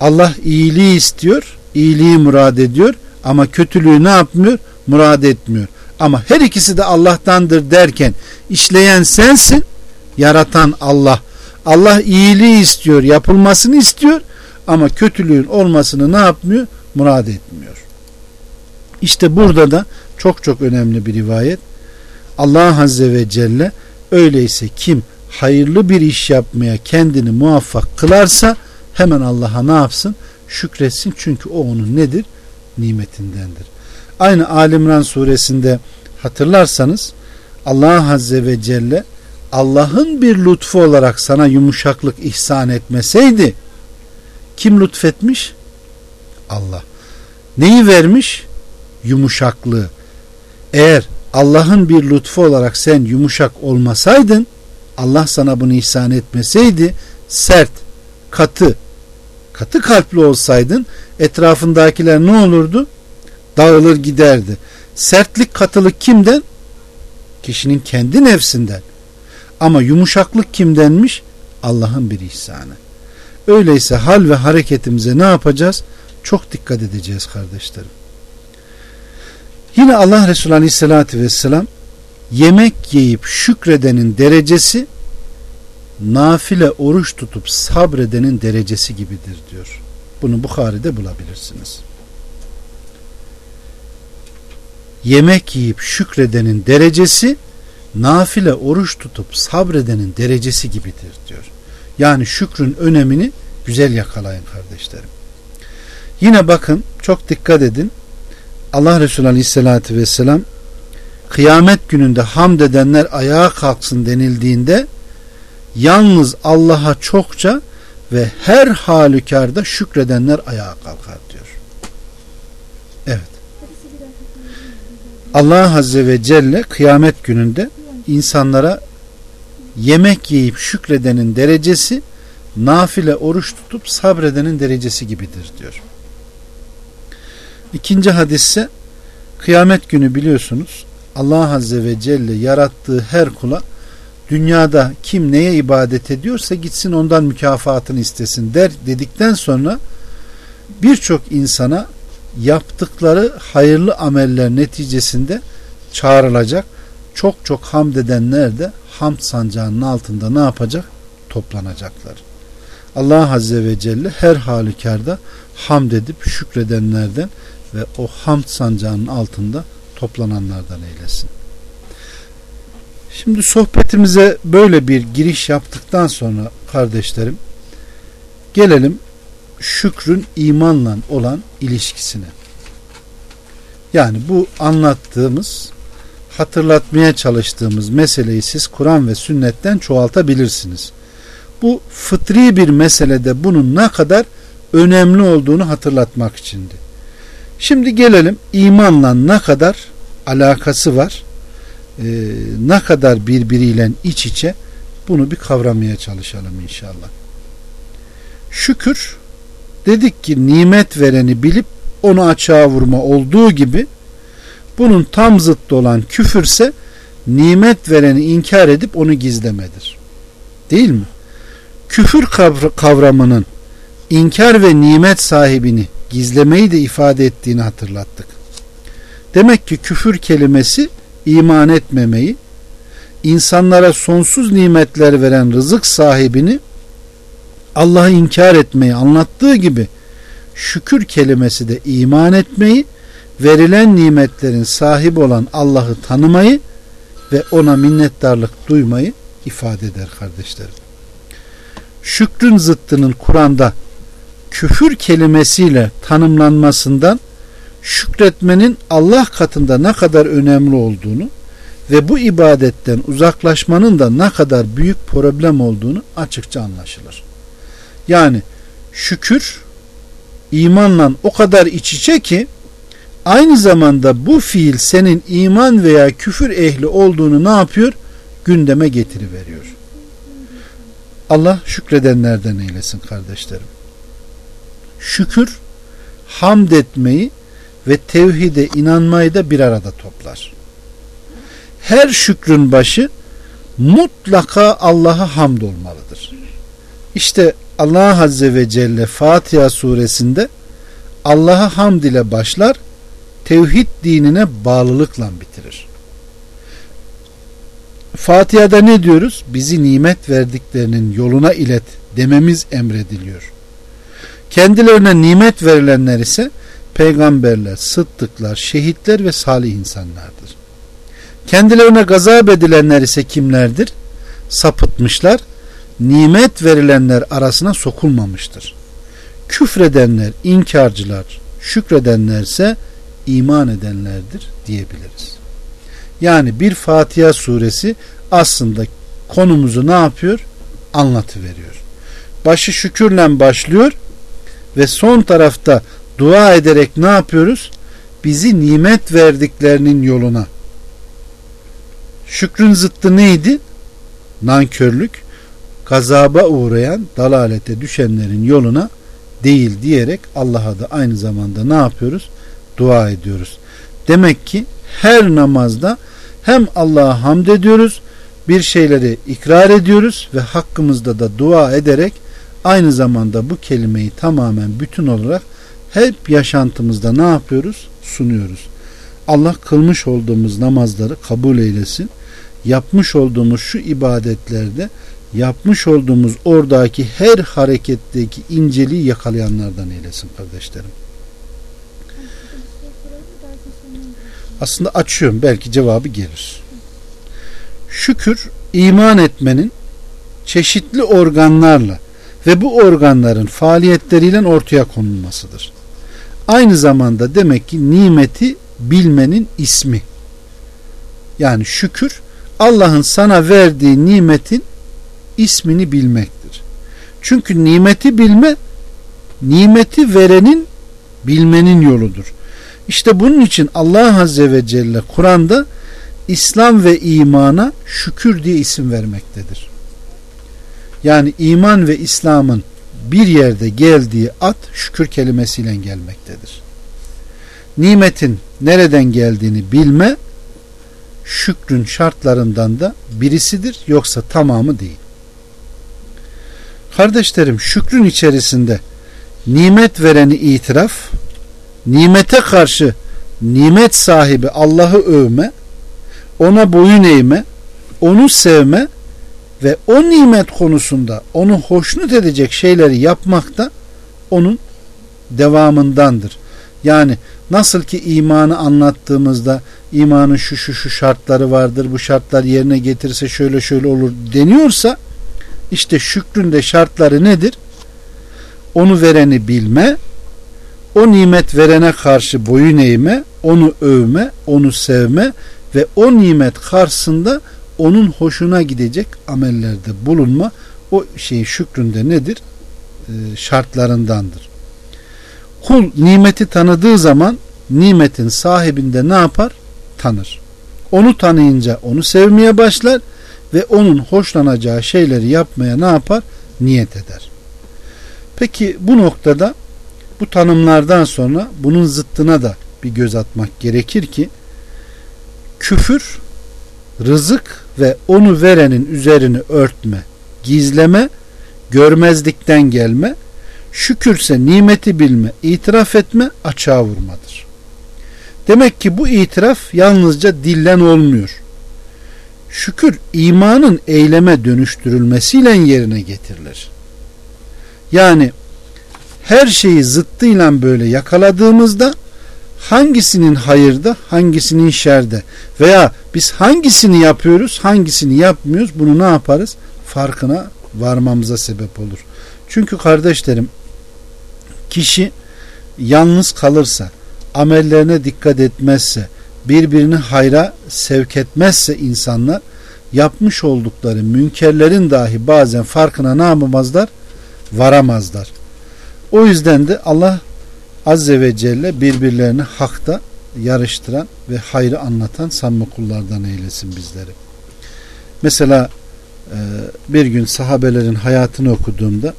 Allah iyiliği istiyor, iyiliği murad ediyor ama kötülüğü ne yapmıyor? Murad etmiyor. Ama her ikisi de Allah'tandır derken işleyen sensin, yaratan Allah. Allah iyiliği istiyor, yapılmasını istiyor ama kötülüğün olmasını ne yapmıyor? Murad etmiyor. İşte burada da çok çok önemli bir rivayet. Allah Azze ve Celle öyleyse kim hayırlı bir iş yapmaya kendini muvaffak kılarsa hemen Allah'a ne yapsın? Şükretsin çünkü o onun nedir? Nimetindendir. Aynı Alimran suresinde hatırlarsanız Allah Azze ve Celle Allah'ın bir lütfu olarak sana yumuşaklık ihsan etmeseydi kim lütfetmiş? Allah. Neyi vermiş? Yumuşaklığı. Eğer Allah'ın bir lütfu olarak sen yumuşak olmasaydın Allah sana bunu ihsan etmeseydi sert, katı, katı kalpli olsaydın etrafındakiler ne olurdu? Dağılır giderdi. Sertlik, katılık kimden? Kişinin kendi nefsinden. Ama yumuşaklık kimdenmiş? Allah'ın bir ihsanı. Öyleyse hal ve hareketimize ne yapacağız? Çok dikkat edeceğiz kardeşlerim. Yine Allah Resulü Aleyhisselatü Vesselam yemek yiyip şükredenin derecesi nafile oruç tutup sabredenin derecesi gibidir diyor. Bunu Bukhari'de bulabilirsiniz. Yemek yiyip şükredenin derecesi nafile oruç tutup sabredenin derecesi gibidir diyor. Yani şükrün önemini güzel yakalayın kardeşlerim. Yine bakın çok dikkat edin. Allah Resulü Aleyhisselatü Vesselam kıyamet gününde hamd edenler ayağa kalksın denildiğinde yalnız Allah'a çokça ve her halükarda şükredenler ayağa kalkar diyor. Evet. Allah Azze ve Celle kıyamet gününde insanlara yemek yiyip şükredenin derecesi nafile oruç tutup sabredenin derecesi gibidir diyor. İkinci hadisse kıyamet günü biliyorsunuz Allah Azze ve Celle yarattığı her kula dünyada kim neye ibadet ediyorsa gitsin ondan mükafatını istesin der dedikten sonra birçok insana yaptıkları hayırlı ameller neticesinde çağrılacak. Çok çok hamd edenler de hamd sancağının altında ne yapacak? Toplanacaklar. Allah Azze ve Celle her halükarda hamd edip şükredenlerden ve o hamd sancağının altında toplananlardan eylesin. Şimdi sohbetimize böyle bir giriş yaptıktan sonra kardeşlerim gelelim şükrün imanla olan ilişkisine. Yani bu anlattığımız hatırlatmaya çalıştığımız meseleyi siz Kur'an ve sünnetten çoğaltabilirsiniz. Bu fıtri bir meselede bunun ne kadar önemli olduğunu hatırlatmak içindi. Şimdi gelelim imanla ne kadar alakası var, e, ne kadar birbiriyle iç içe bunu bir kavramaya çalışalım inşallah. Şükür dedik ki nimet vereni bilip onu açığa vurma olduğu gibi bunun tam zıttı olan küfürse nimet vereni inkar edip onu gizlemedir. Değil mi? Küfür kavramının inkar ve nimet sahibini gizlemeyi de ifade ettiğini hatırlattık. Demek ki küfür kelimesi iman etmemeyi, insanlara sonsuz nimetler veren rızık sahibini Allah'ı inkar etmeyi anlattığı gibi şükür kelimesi de iman etmeyi, verilen nimetlerin sahibi olan Allah'ı tanımayı ve ona minnettarlık duymayı ifade eder kardeşlerim. Şükrün zıttının Kur'an'da küfür kelimesiyle tanımlanmasından şükretmenin Allah katında ne kadar önemli olduğunu ve bu ibadetten uzaklaşmanın da ne kadar büyük problem olduğunu açıkça anlaşılır. Yani şükür imanla o kadar iç içe ki aynı zamanda bu fiil senin iman veya küfür ehli olduğunu ne yapıyor? Gündeme getiriveriyor. Allah şükredenlerden eylesin kardeşlerim. Şükür hamd etmeyi ve tevhide inanmayı da bir arada toplar. Her şükrün başı mutlaka Allah'a hamd olmalıdır. İşte Allah Azze ve Celle Fatiha suresinde Allah'a hamd ile başlar, tevhid dinine bağlılıkla bitirir. Fatiha'da ne diyoruz? Bizi nimet verdiklerinin yoluna ilet dememiz emrediliyor. Kendilerine nimet verilenler ise peygamberler, sıddıklar, şehitler ve salih insanlardır. Kendilerine gazap edilenler ise kimlerdir? Sapıtmışlar, nimet verilenler arasına sokulmamıştır. Küfredenler, inkarcılar, şükredenlerse iman edenlerdir diyebiliriz. Yani bir Fatiha suresi aslında konumuzu ne yapıyor? Anlatıveriyor. Başı şükürle başlıyor ve son tarafta dua ederek ne yapıyoruz? Bizi nimet verdiklerinin yoluna. Şükrün zıttı neydi? Nankörlük. Gazaba uğrayan, dalalete düşenlerin yoluna değil diyerek Allah'a da aynı zamanda ne yapıyoruz? Dua ediyoruz. Demek ki her namazda hem Allah'a hamd ediyoruz, bir şeyleri ikrar ediyoruz ve hakkımızda da dua ederek aynı zamanda bu kelimeyi tamamen bütün olarak hep yaşantımızda ne yapıyoruz? Sunuyoruz. Allah kılmış olduğumuz namazları kabul eylesin. Yapmış olduğumuz şu ibadetlerde yapmış olduğumuz oradaki her hareketteki inceliği yakalayanlardan eylesin kardeşlerim. Aslında açıyorum belki cevabı gelir. Şükür iman etmenin çeşitli organlarla ve bu organların faaliyetleriyle ortaya konulmasıdır. Aynı zamanda demek ki nimeti bilmenin ismi. Yani şükür Allah'ın sana verdiği nimetin ismini bilmektir. Çünkü nimeti bilme nimeti verenin bilmenin yoludur. İşte bunun için Allah Azze ve Celle Kur'an'da İslam ve imana şükür diye isim vermektedir. Yani iman ve İslam'ın bir yerde geldiği at şükür kelimesiyle gelmektedir. Nimetin nereden geldiğini bilme şükrün şartlarından da birisidir yoksa tamamı değil. Kardeşlerim şükrün içerisinde nimet vereni itiraf, nimete karşı nimet sahibi Allah'ı övme, ona boyun eğme, onu sevme ve o nimet konusunda onu hoşnut edecek şeyleri yapmak da onun devamındandır. Yani nasıl ki imanı anlattığımızda imanın şu şu şu şartları vardır bu şartlar yerine getirse şöyle şöyle olur deniyorsa işte şükrün de şartları nedir? Onu vereni bilme, o nimet verene karşı boyun eğme, onu övme, onu sevme ve o nimet karşısında onun hoşuna gidecek amellerde bulunma o şey şükründe nedir? Ee, şartlarındandır. Kul nimeti tanıdığı zaman nimetin sahibinde ne yapar? Tanır. Onu tanıyınca onu sevmeye başlar ve onun hoşlanacağı şeyleri yapmaya ne yapar? Niyet eder. Peki bu noktada bu tanımlardan sonra bunun zıttına da bir göz atmak gerekir ki küfür rızık ve onu verenin üzerini örtme, gizleme, görmezlikten gelme, şükürse nimeti bilme, itiraf etme, açığa vurmadır. Demek ki bu itiraf yalnızca dillen olmuyor. Şükür imanın eyleme dönüştürülmesiyle yerine getirilir. Yani her şeyi zıttıyla böyle yakaladığımızda hangisinin hayırda, hangisinin şerde veya biz hangisini yapıyoruz, hangisini yapmıyoruz bunu ne yaparız? Farkına varmamıza sebep olur. Çünkü kardeşlerim kişi yalnız kalırsa, amellerine dikkat etmezse, birbirini hayra sevk etmezse insanlar yapmış oldukları münkerlerin dahi bazen farkına ne yapamazlar? Varamazlar. O yüzden de Allah Azze ve Celle birbirlerini hakta yarıştıran ve hayrı anlatan samimi kullardan eylesin bizleri. Mesela e, bir gün sahabelerin hayatını okuduğumda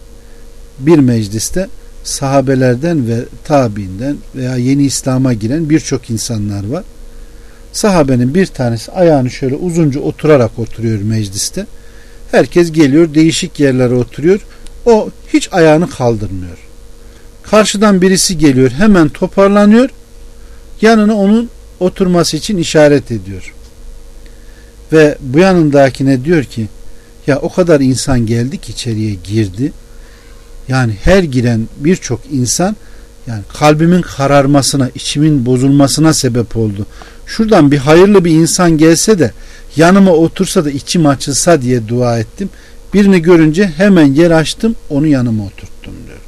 bir mecliste sahabelerden ve tabiinden veya yeni İslam'a giren birçok insanlar var. Sahabenin bir tanesi ayağını şöyle uzunca oturarak oturuyor mecliste. Herkes geliyor değişik yerlere oturuyor. O hiç ayağını kaldırmıyor. Karşıdan birisi geliyor hemen toparlanıyor. Yanına onun oturması için işaret ediyor. Ve bu yanındakine diyor ki ya o kadar insan geldi ki içeriye girdi. Yani her giren birçok insan yani kalbimin kararmasına, içimin bozulmasına sebep oldu. Şuradan bir hayırlı bir insan gelse de yanıma otursa da içim açılsa diye dua ettim. Birini görünce hemen yer açtım, onu yanıma oturttum diyor.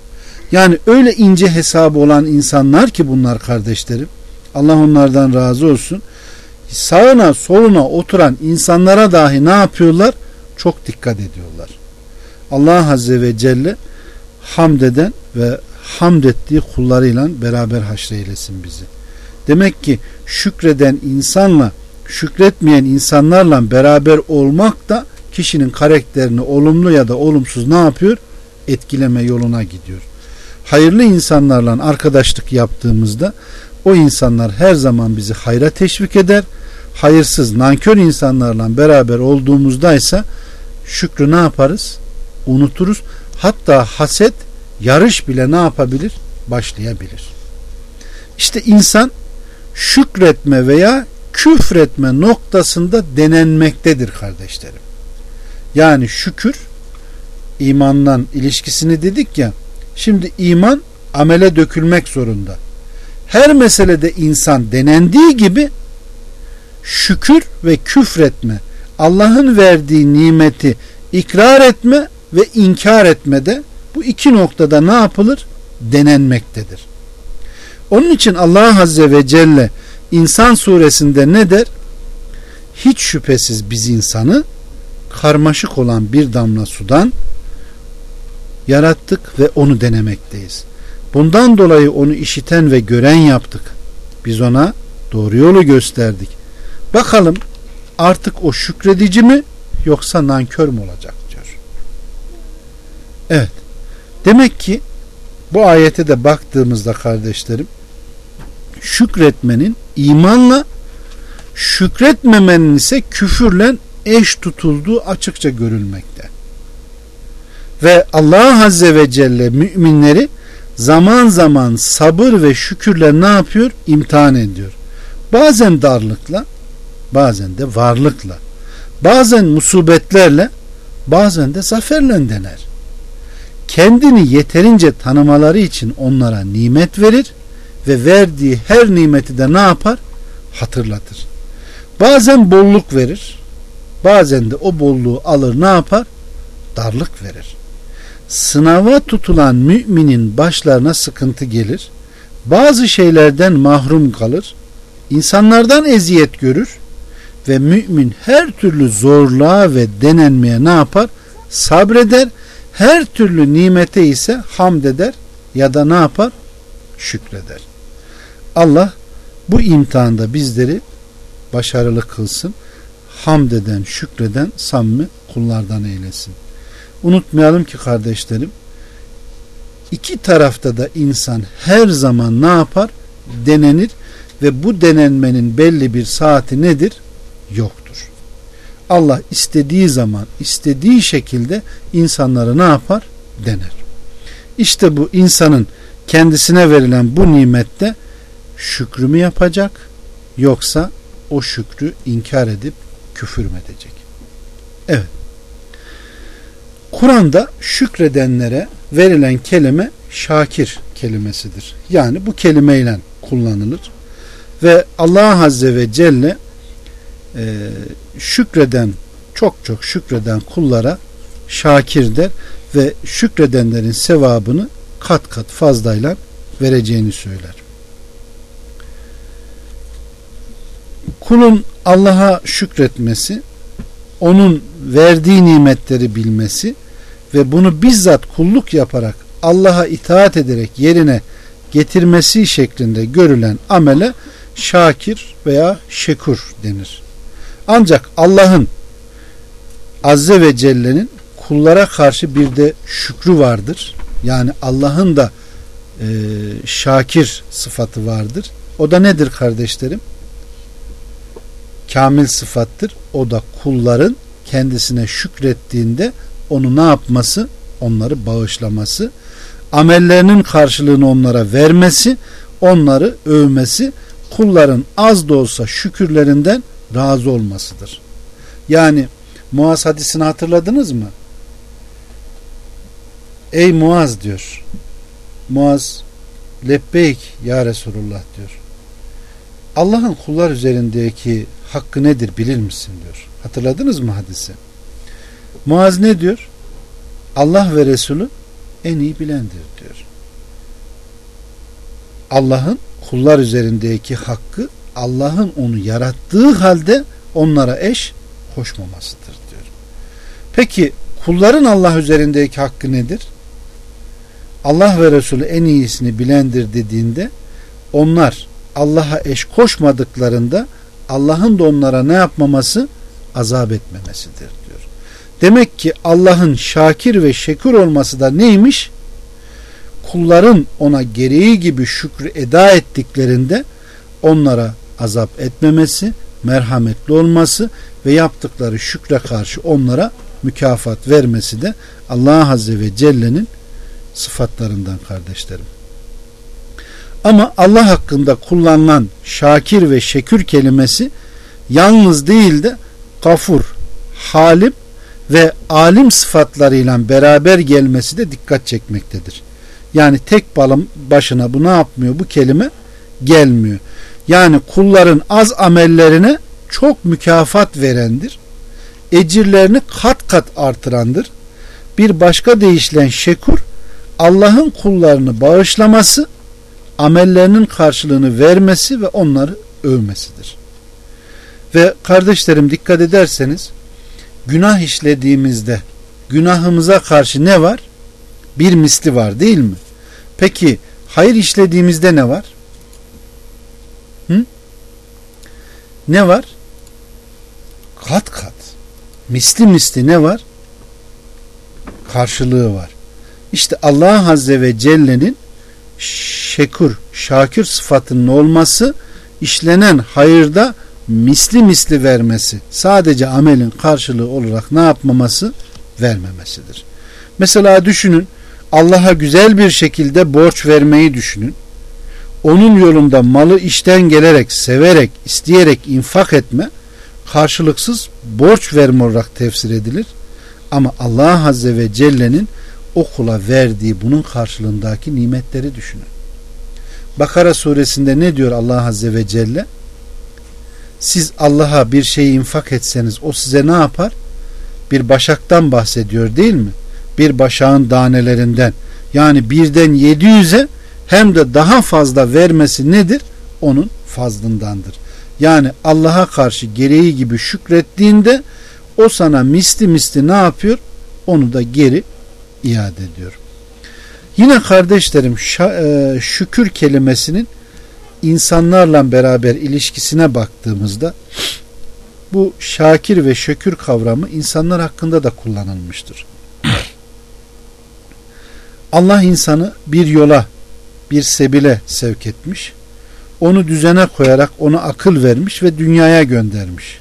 Yani öyle ince hesabı olan insanlar ki bunlar kardeşlerim. Allah onlardan razı olsun. Sağına soluna oturan insanlara dahi ne yapıyorlar? Çok dikkat ediyorlar. Allah Azze ve Celle hamd eden ve hamd ettiği kullarıyla beraber haşreylesin bizi. Demek ki şükreden insanla şükretmeyen insanlarla beraber olmak da kişinin karakterini olumlu ya da olumsuz ne yapıyor? Etkileme yoluna gidiyor. Hayırlı insanlarla arkadaşlık yaptığımızda o insanlar her zaman bizi hayra teşvik eder. Hayırsız, nankör insanlarla beraber olduğumuzda ise şükrü ne yaparız? Unuturuz. Hatta haset, yarış bile ne yapabilir? Başlayabilir. İşte insan şükretme veya küfretme noktasında denenmektedir kardeşlerim. Yani şükür imandan ilişkisini dedik ya. Şimdi iman amele dökülmek zorunda. Her meselede insan denendiği gibi şükür ve küfretme, Allah'ın verdiği nimeti ikrar etme ve inkar etme de bu iki noktada ne yapılır? Denenmektedir. Onun için Allah Azze ve Celle İnsan suresinde ne der? Hiç şüphesiz biz insanı karmaşık olan bir damla sudan yarattık ve onu denemekteyiz. Bundan dolayı onu işiten ve gören yaptık. Biz ona doğru yolu gösterdik. Bakalım artık o şükredici mi yoksa nankör mü olacak diyor. Evet. Demek ki bu ayete de baktığımızda kardeşlerim şükretmenin imanla şükretmemenin ise küfürle eş tutulduğu açıkça görülmekte. Ve Allah Azze ve Celle müminleri zaman zaman sabır ve şükürle ne yapıyor? İmtihan ediyor. Bazen darlıkla, bazen de varlıkla, bazen musibetlerle, bazen de zaferle dener. Kendini yeterince tanımaları için onlara nimet verir ve verdiği her nimeti de ne yapar? Hatırlatır. Bazen bolluk verir, bazen de o bolluğu alır ne yapar? Darlık verir. Sınava tutulan müminin başlarına sıkıntı gelir. Bazı şeylerden mahrum kalır. insanlardan eziyet görür ve mümin her türlü zorluğa ve denenmeye ne yapar? Sabreder. Her türlü nimete ise hamd eder ya da ne yapar? Şükreder. Allah bu imtihanda bizleri başarılı kılsın. Hamd eden, şükreden samimi kullardan eylesin. Unutmayalım ki kardeşlerim iki tarafta da insan her zaman ne yapar? Denenir ve bu denenmenin belli bir saati nedir? Yoktur. Allah istediği zaman istediği şekilde insanları ne yapar? Dener. İşte bu insanın kendisine verilen bu nimette şükrü mü yapacak yoksa o şükrü inkar edip küfür mü edecek? Evet. Kur'an'da şükredenlere verilen kelime şakir kelimesidir. Yani bu kelimeyle kullanılır. Ve Allah Azze ve Celle e, şükreden çok çok şükreden kullara şakir der ve şükredenlerin sevabını kat kat fazlayla vereceğini söyler. Kulun Allah'a şükretmesi, onun verdiği nimetleri bilmesi ve bunu bizzat kulluk yaparak Allah'a itaat ederek yerine getirmesi şeklinde görülen amele şakir veya şekur denir. Ancak Allah'ın Azze ve Celle'nin kullara karşı bir de şükrü vardır. Yani Allah'ın da e, şakir sıfatı vardır. O da nedir kardeşlerim? Kamil sıfattır. O da kulların kendisine şükrettiğinde onu ne yapması? Onları bağışlaması, amellerinin karşılığını onlara vermesi, onları övmesi, kulların az da olsa şükürlerinden razı olmasıdır. Yani Muaz hadisini hatırladınız mı? Ey Muaz diyor. Muaz lebbeyk ya Resulullah diyor. Allah'ın kullar üzerindeki hakkı nedir bilir misin diyor. Hatırladınız mı hadisi? Muaz ne diyor? Allah ve Resulü en iyi bilendir diyor. Allah'ın kullar üzerindeki hakkı Allah'ın onu yarattığı halde onlara eş koşmamasıdır diyor. Peki kulların Allah üzerindeki hakkı nedir? Allah ve Resulü en iyisini bilendir dediğinde onlar Allah'a eş koşmadıklarında Allah'ın da onlara ne yapmaması? Azap etmemesidir diyor. Demek ki Allah'ın şakir ve şekür olması da neymiş? Kulların ona gereği gibi şükrü eda ettiklerinde onlara azap etmemesi, merhametli olması ve yaptıkları şükre karşı onlara mükafat vermesi de Allah Azze ve Celle'nin sıfatlarından kardeşlerim. Ama Allah hakkında kullanılan şakir ve şekür kelimesi yalnız değil de kafur, halim ve alim sıfatlarıyla beraber gelmesi de dikkat çekmektedir. Yani tek başına bu ne yapmıyor? Bu kelime gelmiyor. Yani kulların az amellerine çok mükafat verendir. Ecirlerini kat kat artırandır. Bir başka deyişlen şekur Allah'ın kullarını bağışlaması, amellerinin karşılığını vermesi ve onları övmesidir. Ve kardeşlerim dikkat ederseniz günah işlediğimizde günahımıza karşı ne var? Bir misli var değil mi? Peki hayır işlediğimizde ne var? Hı? Ne var? Kat kat. Misli misli ne var? Karşılığı var. İşte Allah Azze ve Celle'nin şekur, şakir sıfatının olması işlenen hayırda misli misli vermesi sadece amelin karşılığı olarak ne yapmaması vermemesidir. Mesela düşünün Allah'a güzel bir şekilde borç vermeyi düşünün. Onun yolunda malı işten gelerek, severek, isteyerek infak etme karşılıksız borç verme olarak tefsir edilir. Ama Allah Azze ve Celle'nin o kula verdiği bunun karşılığındaki nimetleri düşünün. Bakara suresinde ne diyor Allah Azze ve Celle? Siz Allah'a bir şeyi infak etseniz o size ne yapar? Bir başaktan bahsediyor değil mi? Bir başağın danelerinden yani birden 700'e hem de daha fazla vermesi nedir? Onun fazlındandır. Yani Allah'a karşı gereği gibi şükrettiğinde o sana misli misli ne yapıyor? Onu da geri iade ediyor. Yine kardeşlerim e, şükür kelimesinin insanlarla beraber ilişkisine baktığımızda bu şakir ve şükür kavramı insanlar hakkında da kullanılmıştır. Allah insanı bir yola, bir sebile sevk etmiş. Onu düzene koyarak ona akıl vermiş ve dünyaya göndermiş.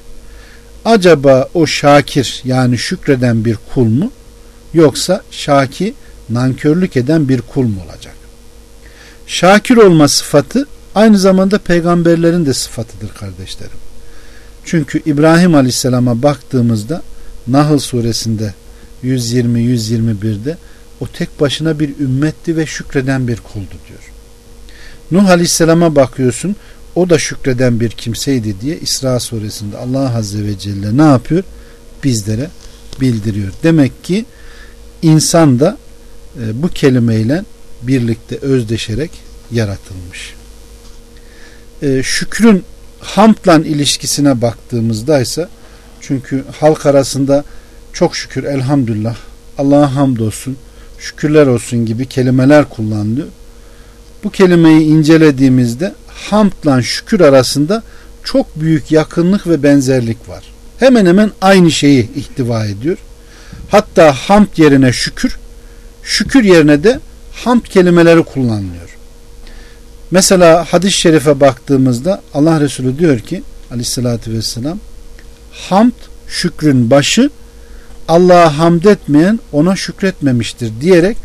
Acaba o şakir yani şükreden bir kul mu? Yoksa şaki nankörlük eden bir kul mu olacak? Şakir olma sıfatı Aynı zamanda peygamberlerin de sıfatıdır kardeşlerim. Çünkü İbrahim Aleyhisselam'a baktığımızda Nahl suresinde 120-121'de o tek başına bir ümmetti ve şükreden bir kuldu diyor. Nuh Aleyhisselam'a bakıyorsun o da şükreden bir kimseydi diye İsra suresinde Allah Azze ve Celle ne yapıyor? Bizlere bildiriyor. Demek ki insan da e, bu kelimeyle birlikte özdeşerek yaratılmış. E, şükrün hamdla ilişkisine baktığımızda ise çünkü halk arasında çok şükür elhamdülillah Allah'a hamdolsun şükürler olsun gibi kelimeler kullanılıyor. Bu kelimeyi incelediğimizde hamdla şükür arasında çok büyük yakınlık ve benzerlik var. Hemen hemen aynı şeyi ihtiva ediyor. Hatta hamd yerine şükür, şükür yerine de hamd kelimeleri kullanılıyor. Mesela hadis-i şerife baktığımızda Allah Resulü diyor ki aleyhissalatü vesselam hamd şükrün başı Allah'a hamd etmeyen ona şükretmemiştir diyerek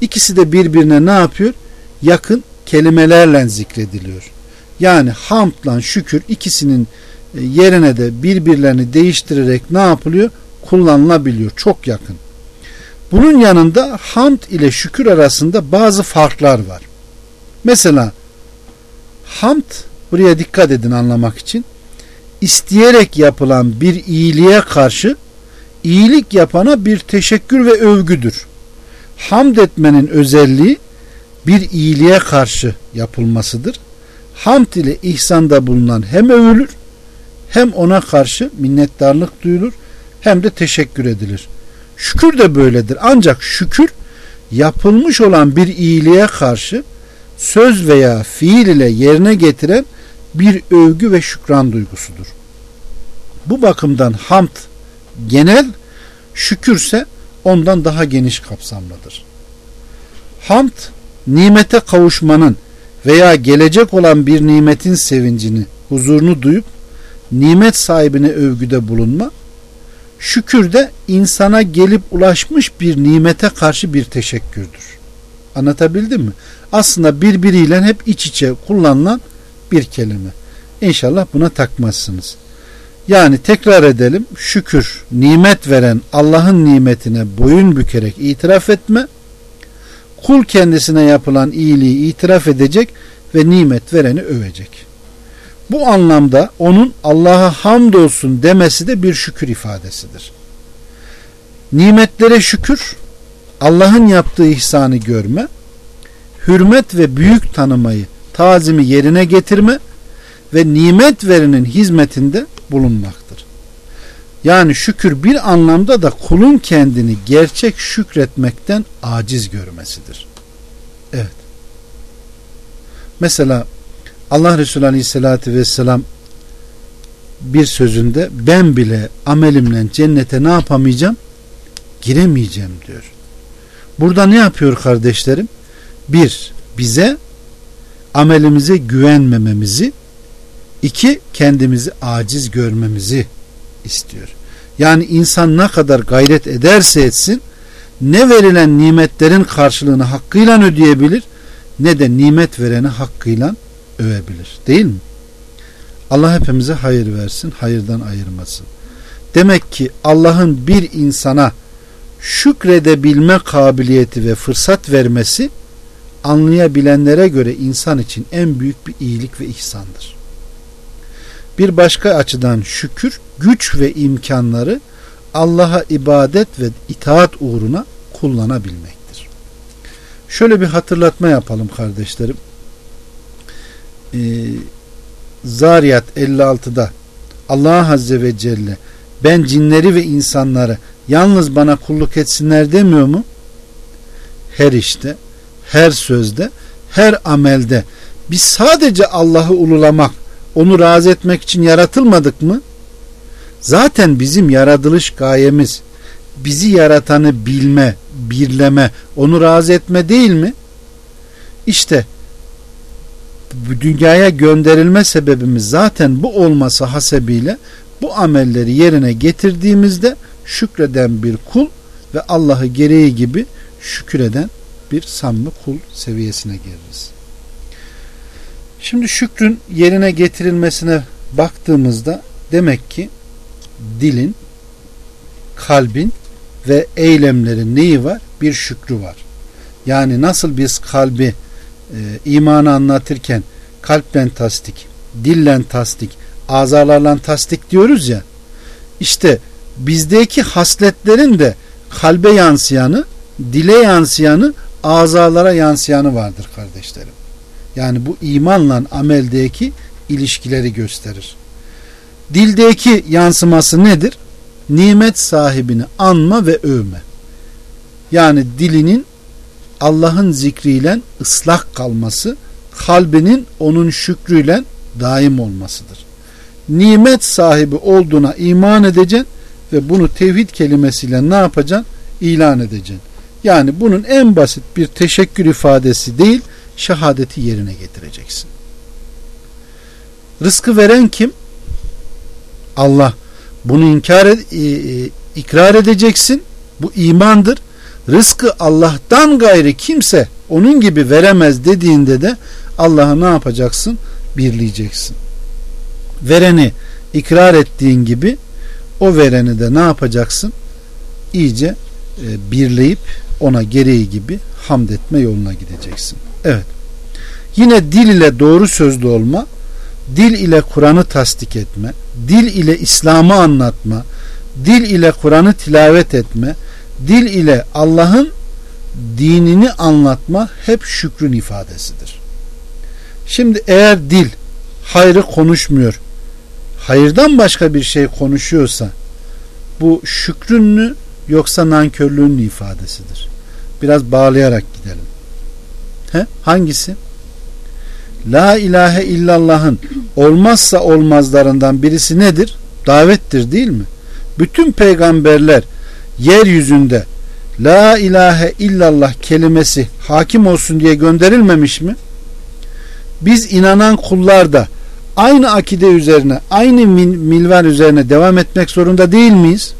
ikisi de birbirine ne yapıyor? Yakın kelimelerle zikrediliyor. Yani hamdla şükür ikisinin e, yerine de birbirlerini değiştirerek ne yapılıyor? Kullanılabiliyor. Çok yakın. Bunun yanında hamd ile şükür arasında bazı farklar var. Mesela hamd buraya dikkat edin anlamak için isteyerek yapılan bir iyiliğe karşı iyilik yapana bir teşekkür ve övgüdür. Hamd etmenin özelliği bir iyiliğe karşı yapılmasıdır. Hamd ile ihsanda bulunan hem övülür hem ona karşı minnettarlık duyulur hem de teşekkür edilir. Şükür de böyledir. Ancak şükür yapılmış olan bir iyiliğe karşı söz veya fiil ile yerine getiren bir övgü ve şükran duygusudur. Bu bakımdan hamd genel, şükürse ondan daha geniş kapsamlıdır. Hamd nimete kavuşmanın veya gelecek olan bir nimetin sevincini, huzurunu duyup nimet sahibine övgüde bulunma, şükür de insana gelip ulaşmış bir nimete karşı bir teşekkürdür. Anlatabildim mi? Aslında birbiriyle hep iç içe kullanılan bir kelime. İnşallah buna takmazsınız. Yani tekrar edelim şükür nimet veren Allah'ın nimetine boyun bükerek itiraf etme kul kendisine yapılan iyiliği itiraf edecek ve nimet vereni övecek. Bu anlamda onun Allah'a hamdolsun demesi de bir şükür ifadesidir. Nimetlere şükür, Allah'ın yaptığı ihsanı görme, hürmet ve büyük tanımayı, tazimi yerine getirme ve nimet verinin hizmetinde bulunmaktır. Yani şükür bir anlamda da kulun kendini gerçek şükretmekten aciz görmesidir. Evet. Mesela Allah Resulü Aleyhisselatü Vesselam bir sözünde ben bile amelimle cennete ne yapamayacağım? Giremeyeceğim diyor. Burada ne yapıyor kardeşlerim? Bir, bize amelimize güvenmememizi, iki, kendimizi aciz görmemizi istiyor. Yani insan ne kadar gayret ederse etsin ne verilen nimetlerin karşılığını hakkıyla ödeyebilir ne de nimet vereni hakkıyla övebilir. Değil mi? Allah hepimize hayır versin, hayırdan ayırmasın. Demek ki Allah'ın bir insana şükredebilme kabiliyeti ve fırsat vermesi anlayabilenlere göre insan için en büyük bir iyilik ve ihsandır. Bir başka açıdan şükür, güç ve imkanları Allah'a ibadet ve itaat uğruna kullanabilmektir. Şöyle bir hatırlatma yapalım kardeşlerim. Ee, Zariyat 56'da Allah Azze ve Celle ben cinleri ve insanları yalnız bana kulluk etsinler demiyor mu? Her işte, her sözde, her amelde biz sadece Allah'ı ululamak, onu razı etmek için yaratılmadık mı? Zaten bizim yaratılış gayemiz bizi yaratanı bilme, birleme, onu razı etme değil mi? İşte dünyaya gönderilme sebebimiz zaten bu olması hasebiyle bu amelleri yerine getirdiğimizde şükreden bir kul ve Allah'ı gereği gibi şükreden bir samimi kul seviyesine geliriz. Şimdi şükrün yerine getirilmesine baktığımızda demek ki dilin, kalbin ve eylemlerin neyi var? Bir şükrü var. Yani nasıl biz kalbi e, imanı anlatırken kalplen tasdik, dillen tasdik, azalarla tasdik diyoruz ya. İşte bizdeki hasletlerin de kalbe yansıyanı, dile yansıyanı, azalara yansıyanı vardır kardeşlerim. Yani bu imanla ameldeki ilişkileri gösterir. Dildeki yansıması nedir? Nimet sahibini anma ve övme. Yani dilinin Allah'ın zikriyle ıslak kalması, kalbinin onun şükrüyle daim olmasıdır. Nimet sahibi olduğuna iman edeceksin ve bunu tevhid kelimesiyle ne yapacaksın? İlan edeceksin. Yani bunun en basit bir teşekkür ifadesi değil, şehadeti yerine getireceksin. Rızkı veren kim? Allah. Bunu inkar e, e, ikrar edeceksin. Bu imandır. Rızkı Allah'tan gayri kimse onun gibi veremez dediğinde de Allah'ı ne yapacaksın? Birleyeceksin. Vereni ikrar ettiğin gibi o vereni de ne yapacaksın? İyice e, birleyip ona gereği gibi hamd etme yoluna gideceksin. Evet. Yine dil ile doğru sözlü olma, dil ile Kur'an'ı tasdik etme, dil ile İslam'ı anlatma, dil ile Kur'an'ı tilavet etme, dil ile Allah'ın dinini anlatma hep şükrün ifadesidir. Şimdi eğer dil hayrı konuşmuyor, hayırdan başka bir şey konuşuyorsa bu şükrün mü yoksa nankörlüğün ifadesidir. Biraz bağlayarak gidelim. He? Hangisi? La ilahe illallah'ın olmazsa olmazlarından birisi nedir? Davettir değil mi? Bütün peygamberler yeryüzünde La ilahe illallah kelimesi hakim olsun diye gönderilmemiş mi? Biz inanan kullar da aynı akide üzerine, aynı milver üzerine devam etmek zorunda değil miyiz?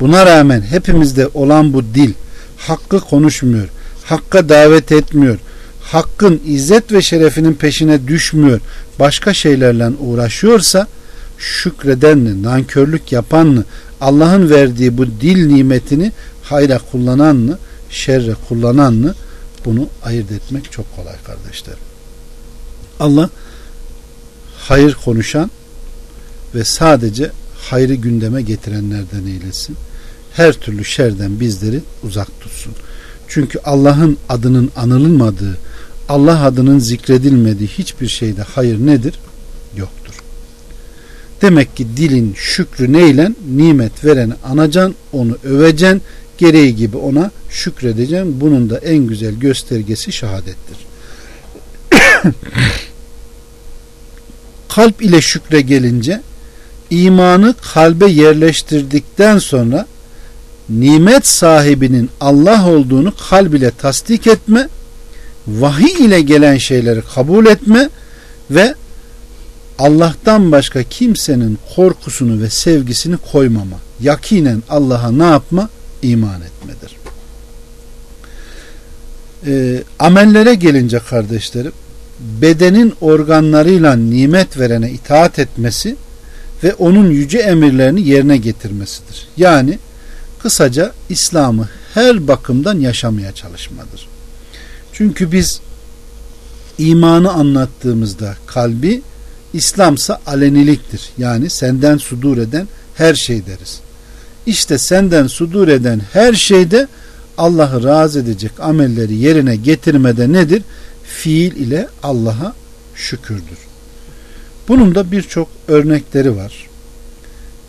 Buna rağmen hepimizde olan bu dil hakkı konuşmuyor, hakka davet etmiyor, hakkın izzet ve şerefinin peşine düşmüyor, başka şeylerle uğraşıyorsa şükreden mi, nankörlük yapan mı, Allah'ın verdiği bu dil nimetini hayra kullanan mı, şerre kullanan mı bunu ayırt etmek çok kolay kardeşlerim. Allah hayır konuşan ve sadece hayrı gündeme getirenlerden eylesin. Her türlü şerden bizleri uzak tutsun. Çünkü Allah'ın adının anılmadığı, Allah adının zikredilmediği hiçbir şeyde hayır nedir? Yoktur. Demek ki dilin şükrü neyle? Nimet vereni anacan, onu öveceksin, gereği gibi ona şükredeceksin. Bunun da en güzel göstergesi şehadettir. [COUGHS] Kalp ile şükre gelince imanı kalbe yerleştirdikten sonra nimet sahibinin Allah olduğunu kalb ile tasdik etme, vahiy ile gelen şeyleri kabul etme ve Allah'tan başka kimsenin korkusunu ve sevgisini koymama. Yakinen Allah'a ne yapma? İman etmedir. E, amellere gelince kardeşlerim, bedenin organlarıyla nimet verene itaat etmesi ve onun yüce emirlerini yerine getirmesidir. Yani kısaca İslam'ı her bakımdan yaşamaya çalışmadır. Çünkü biz imanı anlattığımızda kalbi İslamsa aleniliktir. Yani senden sudur eden her şey deriz. İşte senden sudur eden her şeyde Allah'ı razı edecek amelleri yerine getirmede nedir? Fiil ile Allah'a şükürdür. Bunun da birçok örnekleri var.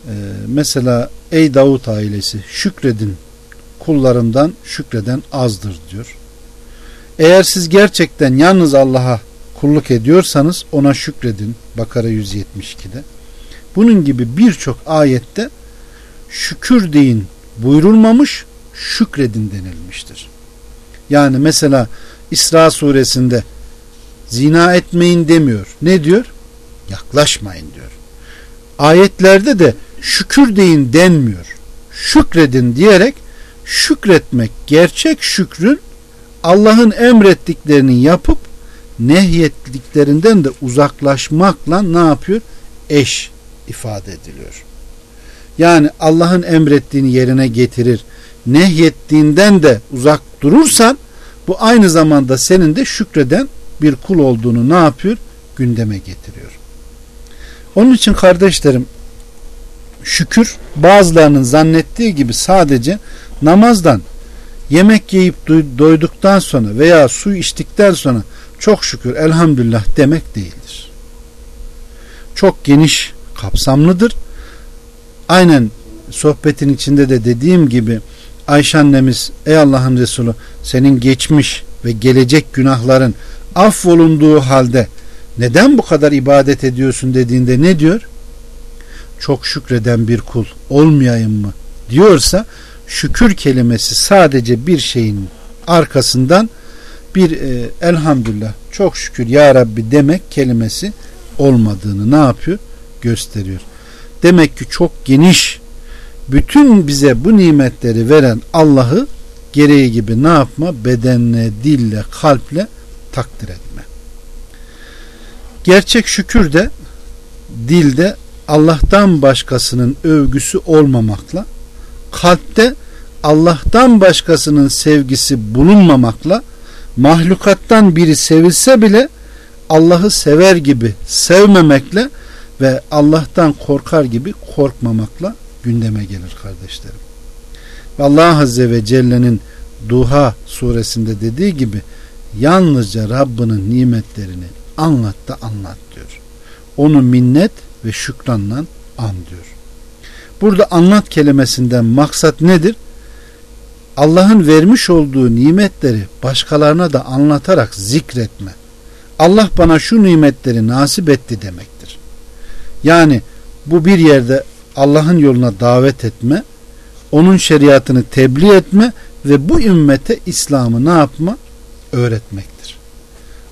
Ee, mesela ey Davut ailesi şükredin kullarımdan şükreden azdır diyor. Eğer siz gerçekten yalnız Allah'a kulluk ediyorsanız ona şükredin. Bakara 172'de. Bunun gibi birçok ayette şükür deyin buyurulmamış şükredin denilmiştir. Yani mesela İsra suresinde zina etmeyin demiyor. Ne diyor? Yaklaşmayın diyor. Ayetlerde de şükür deyin denmiyor. Şükredin diyerek şükretmek gerçek şükrün Allah'ın emrettiklerini yapıp nehyettiklerinden de uzaklaşmakla ne yapıyor? Eş ifade ediliyor. Yani Allah'ın emrettiğini yerine getirir. Nehyettiğinden de uzak durursan bu aynı zamanda senin de şükreden bir kul olduğunu ne yapıyor? Gündeme getiriyor. Onun için kardeşlerim şükür bazılarının zannettiği gibi sadece namazdan yemek yiyip doyduktan sonra veya su içtikten sonra çok şükür elhamdülillah demek değildir. Çok geniş kapsamlıdır. Aynen sohbetin içinde de dediğim gibi Ayşe annemiz ey Allah'ın Resulü senin geçmiş ve gelecek günahların affolunduğu halde neden bu kadar ibadet ediyorsun dediğinde ne diyor? Çok şükreden bir kul olmayayım mı diyorsa şükür kelimesi sadece bir şeyin arkasından bir e, elhamdülillah çok şükür ya Rabbi demek kelimesi olmadığını ne yapıyor? Gösteriyor. Demek ki çok geniş bütün bize bu nimetleri veren Allah'ı gereği gibi ne yapma? Bedenle, dille, kalple takdir etme. Gerçek şükür de dilde Allah'tan başkasının övgüsü olmamakla, kalpte Allah'tan başkasının sevgisi bulunmamakla, mahlukattan biri sevilse bile Allah'ı sever gibi sevmemekle ve Allah'tan korkar gibi korkmamakla gündeme gelir kardeşlerim. Ve Allah Azze ve Celle'nin Duha suresinde dediği gibi yalnızca Rabbinin nimetlerini anlat da anlat diyor. Onu minnet ve şükranla an diyor. Burada anlat kelimesinden maksat nedir? Allah'ın vermiş olduğu nimetleri başkalarına da anlatarak zikretme. Allah bana şu nimetleri nasip etti demektir. Yani bu bir yerde Allah'ın yoluna davet etme, onun şeriatını tebliğ etme ve bu ümmete İslam'ı ne yapma? Öğretmektir.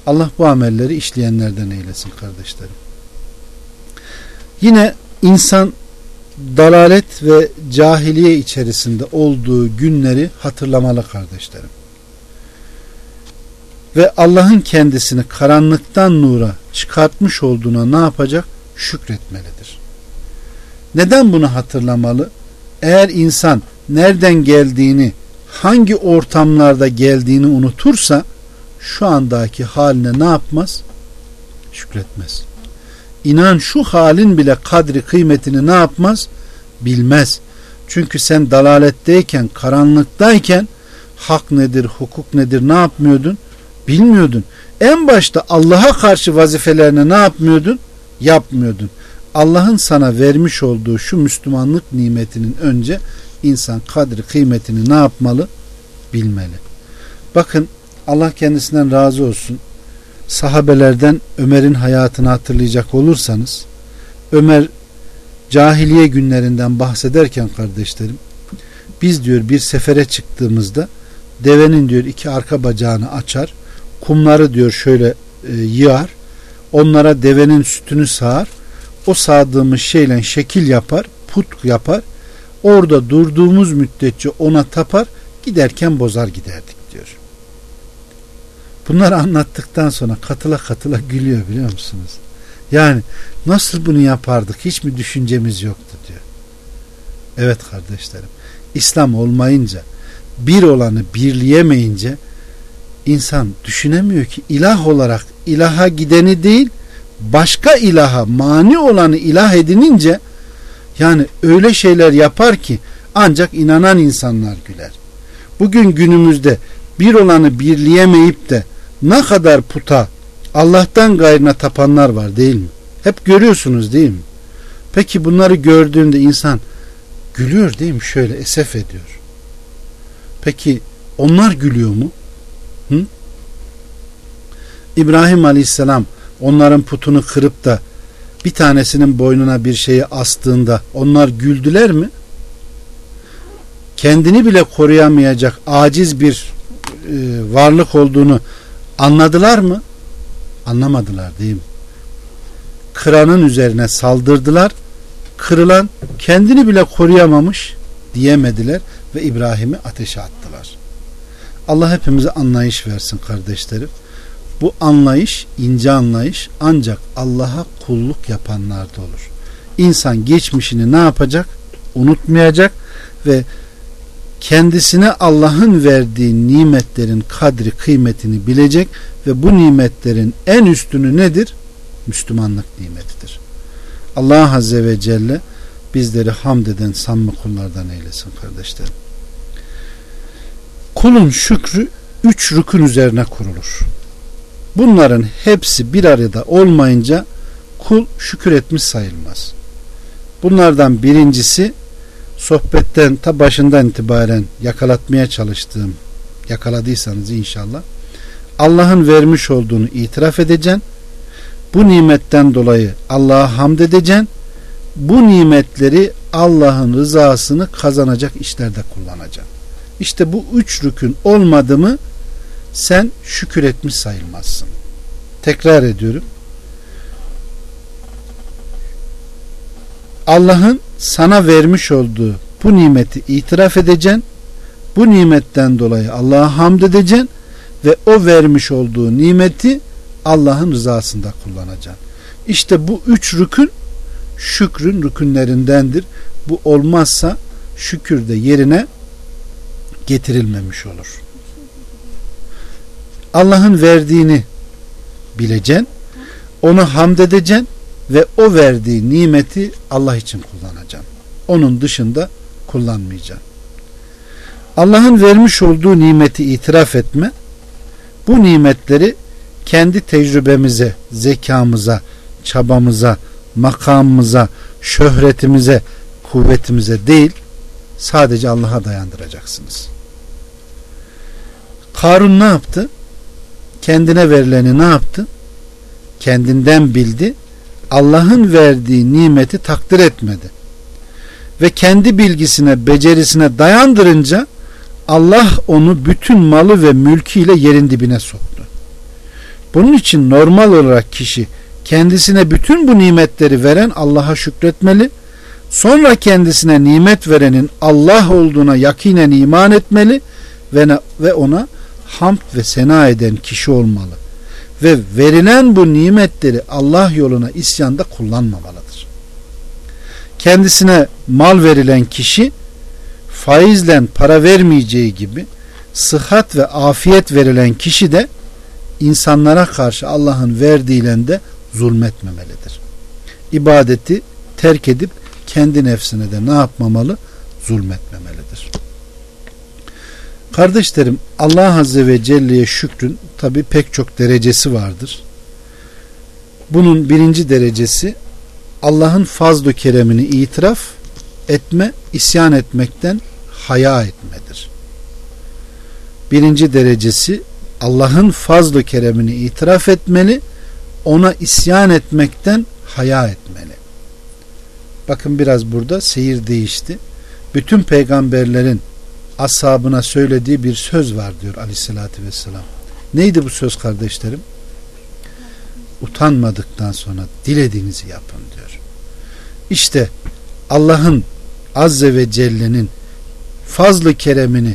Allah bu amelleri işleyenlerden eylesin kardeşlerim. Yine insan dalalet ve cahiliye içerisinde olduğu günleri hatırlamalı kardeşlerim. Ve Allah'ın kendisini karanlıktan nura çıkartmış olduğuna ne yapacak? Şükretmelidir. Neden bunu hatırlamalı? Eğer insan nereden geldiğini, hangi ortamlarda geldiğini unutursa şu andaki haline ne yapmaz? Şükretmez. İnan şu halin bile kadri kıymetini ne yapmaz? Bilmez. Çünkü sen dalaletteyken, karanlıktayken hak nedir, hukuk nedir ne yapmıyordun? Bilmiyordun. En başta Allah'a karşı vazifelerini ne yapmıyordun? Yapmıyordun. Allah'ın sana vermiş olduğu şu Müslümanlık nimetinin önce insan kadri kıymetini ne yapmalı? Bilmeli. Bakın Allah kendisinden razı olsun. Sahabelerden Ömer'in hayatını hatırlayacak olursanız Ömer cahiliye günlerinden bahsederken kardeşlerim biz diyor bir sefere çıktığımızda devenin diyor iki arka bacağını açar kumları diyor şöyle e, yığar onlara devenin sütünü sağar o sağdığımız şeyle şekil yapar put yapar orada durduğumuz müddetçe ona tapar giderken bozar giderdik diyor. Bunları anlattıktan sonra katıla katıla gülüyor biliyor musunuz? Yani nasıl bunu yapardık hiç mi düşüncemiz yoktu diyor. Evet kardeşlerim İslam olmayınca bir olanı birleyemeyince insan düşünemiyor ki ilah olarak ilaha gideni değil başka ilaha mani olanı ilah edinince yani öyle şeyler yapar ki ancak inanan insanlar güler. Bugün günümüzde bir olanı birleyemeyip de ne kadar puta Allah'tan gayrına tapanlar var değil mi? Hep görüyorsunuz değil mi? Peki bunları gördüğünde insan gülüyor değil mi? Şöyle esef ediyor. Peki onlar gülüyor mu? Hı? İbrahim Aleyhisselam onların putunu kırıp da bir tanesinin boynuna bir şeyi astığında onlar güldüler mi? Kendini bile koruyamayacak aciz bir e, varlık olduğunu anladılar mı? Anlamadılar değil mi? Kıranın üzerine saldırdılar. Kırılan kendini bile koruyamamış diyemediler ve İbrahim'i ateşe attılar. Allah hepimize anlayış versin kardeşlerim. Bu anlayış, ince anlayış ancak Allah'a kulluk yapanlarda olur. İnsan geçmişini ne yapacak? Unutmayacak ve kendisine Allah'ın verdiği nimetlerin kadri kıymetini bilecek ve bu nimetlerin en üstünü nedir? Müslümanlık nimetidir. Allah Azze ve Celle bizleri hamd eden samimi kullardan eylesin kardeşlerim. Kulun şükrü üç rükün üzerine kurulur. Bunların hepsi bir arada olmayınca kul şükür etmiş sayılmaz. Bunlardan birincisi sohbetten ta başından itibaren yakalatmaya çalıştığım yakaladıysanız inşallah Allah'ın vermiş olduğunu itiraf edeceksin. Bu nimetten dolayı Allah'a hamd edeceksin. Bu nimetleri Allah'ın rızasını kazanacak işlerde kullanacaksın. İşte bu üç rükün olmadı mı sen şükür etmiş sayılmazsın. Tekrar ediyorum. Allah'ın sana vermiş olduğu bu nimeti itiraf edeceksin. Bu nimetten dolayı Allah'a hamd edeceksin ve o vermiş olduğu nimeti Allah'ın rızasında kullanacaksın. İşte bu üç rükün şükrün rükünlerindendir. Bu olmazsa şükür de yerine getirilmemiş olur. Allah'ın verdiğini bileceksin, onu hamd edeceksin ve o verdiği nimeti Allah için kullanacaksın. Onun dışında kullanmayacaksın. Allah'ın vermiş olduğu nimeti itiraf etme, bu nimetleri kendi tecrübemize, zekamıza, çabamıza, makamımıza, şöhretimize, kuvvetimize değil, sadece Allah'a dayandıracaksınız. Karun ne yaptı? Kendine verileni ne yaptı? Kendinden bildi. Allah'ın verdiği nimeti takdir etmedi. Ve kendi bilgisine, becerisine dayandırınca Allah onu bütün malı ve mülküyle yerin dibine soktu. Bunun için normal olarak kişi kendisine bütün bu nimetleri veren Allah'a şükretmeli. Sonra kendisine nimet verenin Allah olduğuna yakinen iman etmeli ve ona hamd ve sena eden kişi olmalı. Ve verilen bu nimetleri Allah yoluna isyanda kullanmamalıdır. Kendisine mal verilen kişi faizle para vermeyeceği gibi sıhhat ve afiyet verilen kişi de insanlara karşı Allah'ın verdiğiyle de zulmetmemelidir. İbadeti terk edip kendi nefsine de ne yapmamalı? Zulmetmemelidir. Kardeşlerim Allah Azze ve Celle'ye şükrün tabi pek çok derecesi vardır. Bunun birinci derecesi Allah'ın fazl-ı keremini itiraf etme, isyan etmekten haya etmedir. Birinci derecesi Allah'ın fazl-ı keremini itiraf etmeli, ona isyan etmekten haya etmeli. Bakın biraz burada seyir değişti. Bütün peygamberlerin ashabına söylediği bir söz var diyor aleyhissalatü vesselam. Neydi bu söz kardeşlerim? Utanmadıktan sonra dilediğinizi yapın diyor. İşte Allah'ın Azze ve Celle'nin fazlı keremini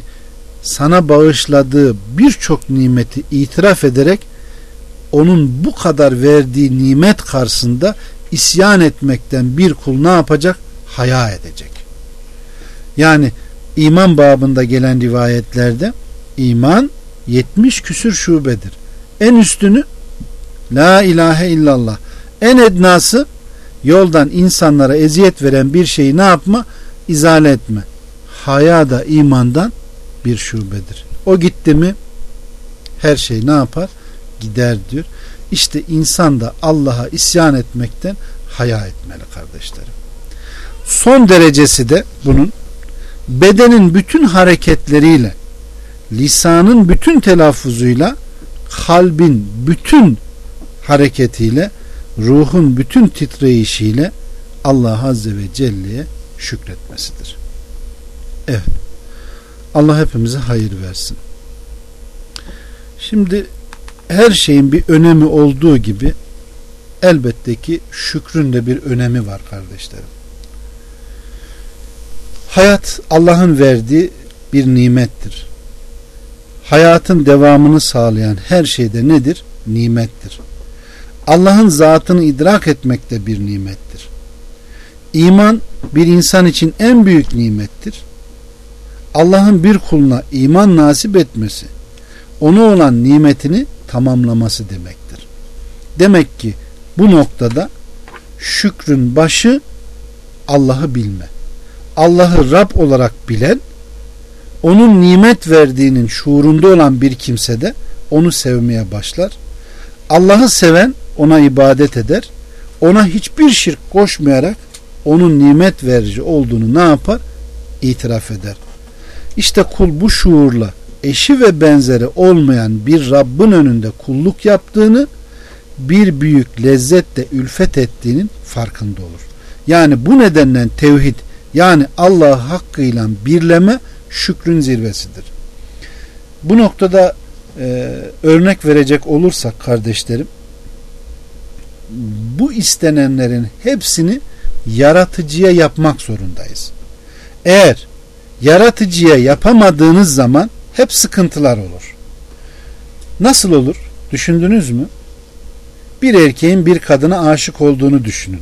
sana bağışladığı birçok nimeti itiraf ederek onun bu kadar verdiği nimet karşısında isyan etmekten bir kul ne yapacak? Haya edecek. Yani iman babında gelen rivayetlerde iman 70 küsür şubedir. En üstünü La ilahe illallah. En ednası yoldan insanlara eziyet veren bir şeyi ne yapma? İzale etme. Haya da imandan bir şubedir. O gitti mi her şey ne yapar? Gider diyor. İşte insan da Allah'a isyan etmekten haya etmeli kardeşlerim. Son derecesi de bunun bedenin bütün hareketleriyle lisanın bütün telaffuzuyla kalbin bütün hareketiyle ruhun bütün titreyişiyle Allah Azze ve Celle'ye şükretmesidir. Evet. Allah hepimize hayır versin. Şimdi her şeyin bir önemi olduğu gibi elbette ki şükrün de bir önemi var kardeşlerim. Hayat Allah'ın verdiği bir nimettir. Hayatın devamını sağlayan her şeyde nedir? nimettir. Allah'ın zatını idrak etmek de bir nimettir. İman bir insan için en büyük nimettir. Allah'ın bir kuluna iman nasip etmesi, ona olan nimetini tamamlaması demektir. Demek ki bu noktada şükrün başı Allah'ı bilme. Allah'ı Rab olarak bilen, onun nimet verdiğinin şuurunda olan bir kimse de onu sevmeye başlar. Allah'ı seven ona ibadet eder. Ona hiçbir şirk koşmayarak onun nimet verici olduğunu ne yapar? İtiraf eder. İşte kul bu şuurla eşi ve benzeri olmayan bir Rabbin önünde kulluk yaptığını bir büyük lezzetle ülfet ettiğinin farkında olur. Yani bu nedenle tevhid yani Allah'ı hakkıyla birleme şükrün zirvesidir. Bu noktada e, örnek verecek olursak kardeşlerim bu istenenlerin hepsini yaratıcıya yapmak zorundayız. Eğer yaratıcıya yapamadığınız zaman hep sıkıntılar olur. Nasıl olur? Düşündünüz mü? Bir erkeğin bir kadına aşık olduğunu düşünün.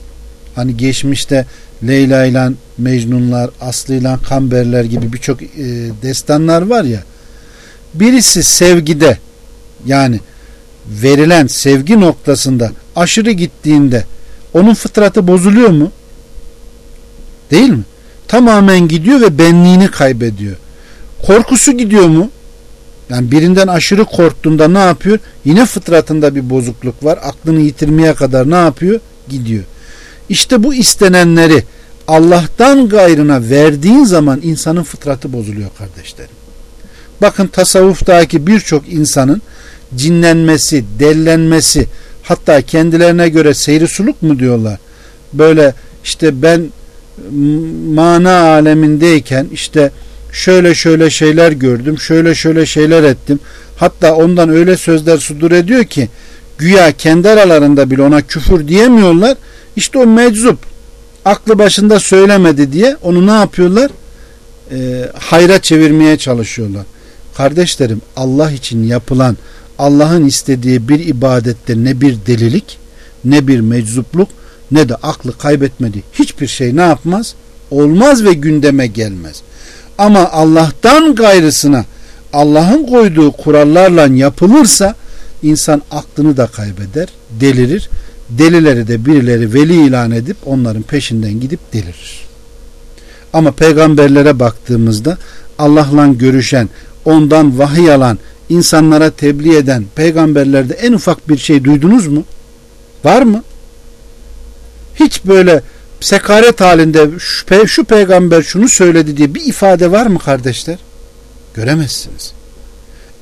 Hani geçmişte Leyla ile Mecnunlar, Aslı ile Kamberler gibi birçok e, destanlar var ya. Birisi sevgide yani verilen sevgi noktasında aşırı gittiğinde onun fıtratı bozuluyor mu? Değil mi? Tamamen gidiyor ve benliğini kaybediyor. Korkusu gidiyor mu? Yani birinden aşırı korktuğunda ne yapıyor? Yine fıtratında bir bozukluk var. Aklını yitirmeye kadar ne yapıyor? Gidiyor. İşte bu istenenleri Allah'tan gayrına verdiğin zaman insanın fıtratı bozuluyor kardeşlerim. Bakın tasavvuftaki birçok insanın cinlenmesi, dellenmesi, hatta kendilerine göre seyri suluk mu diyorlar? Böyle işte ben mana alemindeyken işte şöyle şöyle şeyler gördüm, şöyle şöyle şeyler ettim. Hatta ondan öyle sözler sudur ediyor ki güya kendi aralarında bile ona küfür diyemiyorlar. İşte o meczup aklı başında söylemedi diye onu ne yapıyorlar? E, hayra çevirmeye çalışıyorlar. Kardeşlerim Allah için yapılan Allah'ın istediği bir ibadette ne bir delilik ne bir meczupluk ne de aklı kaybetmedi. Hiçbir şey ne yapmaz? Olmaz ve gündeme gelmez. Ama Allah'tan gayrısına Allah'ın koyduğu kurallarla yapılırsa insan aklını da kaybeder, delirir. Delileri de birileri veli ilan edip onların peşinden gidip delirir. Ama peygamberlere baktığımızda Allah'la görüşen, ondan vahiy alan, insanlara tebliğ eden peygamberlerde en ufak bir şey duydunuz mu? Var mı? Hiç böyle sekaret halinde şu, şu peygamber şunu söyledi diye bir ifade var mı kardeşler? Göremezsiniz.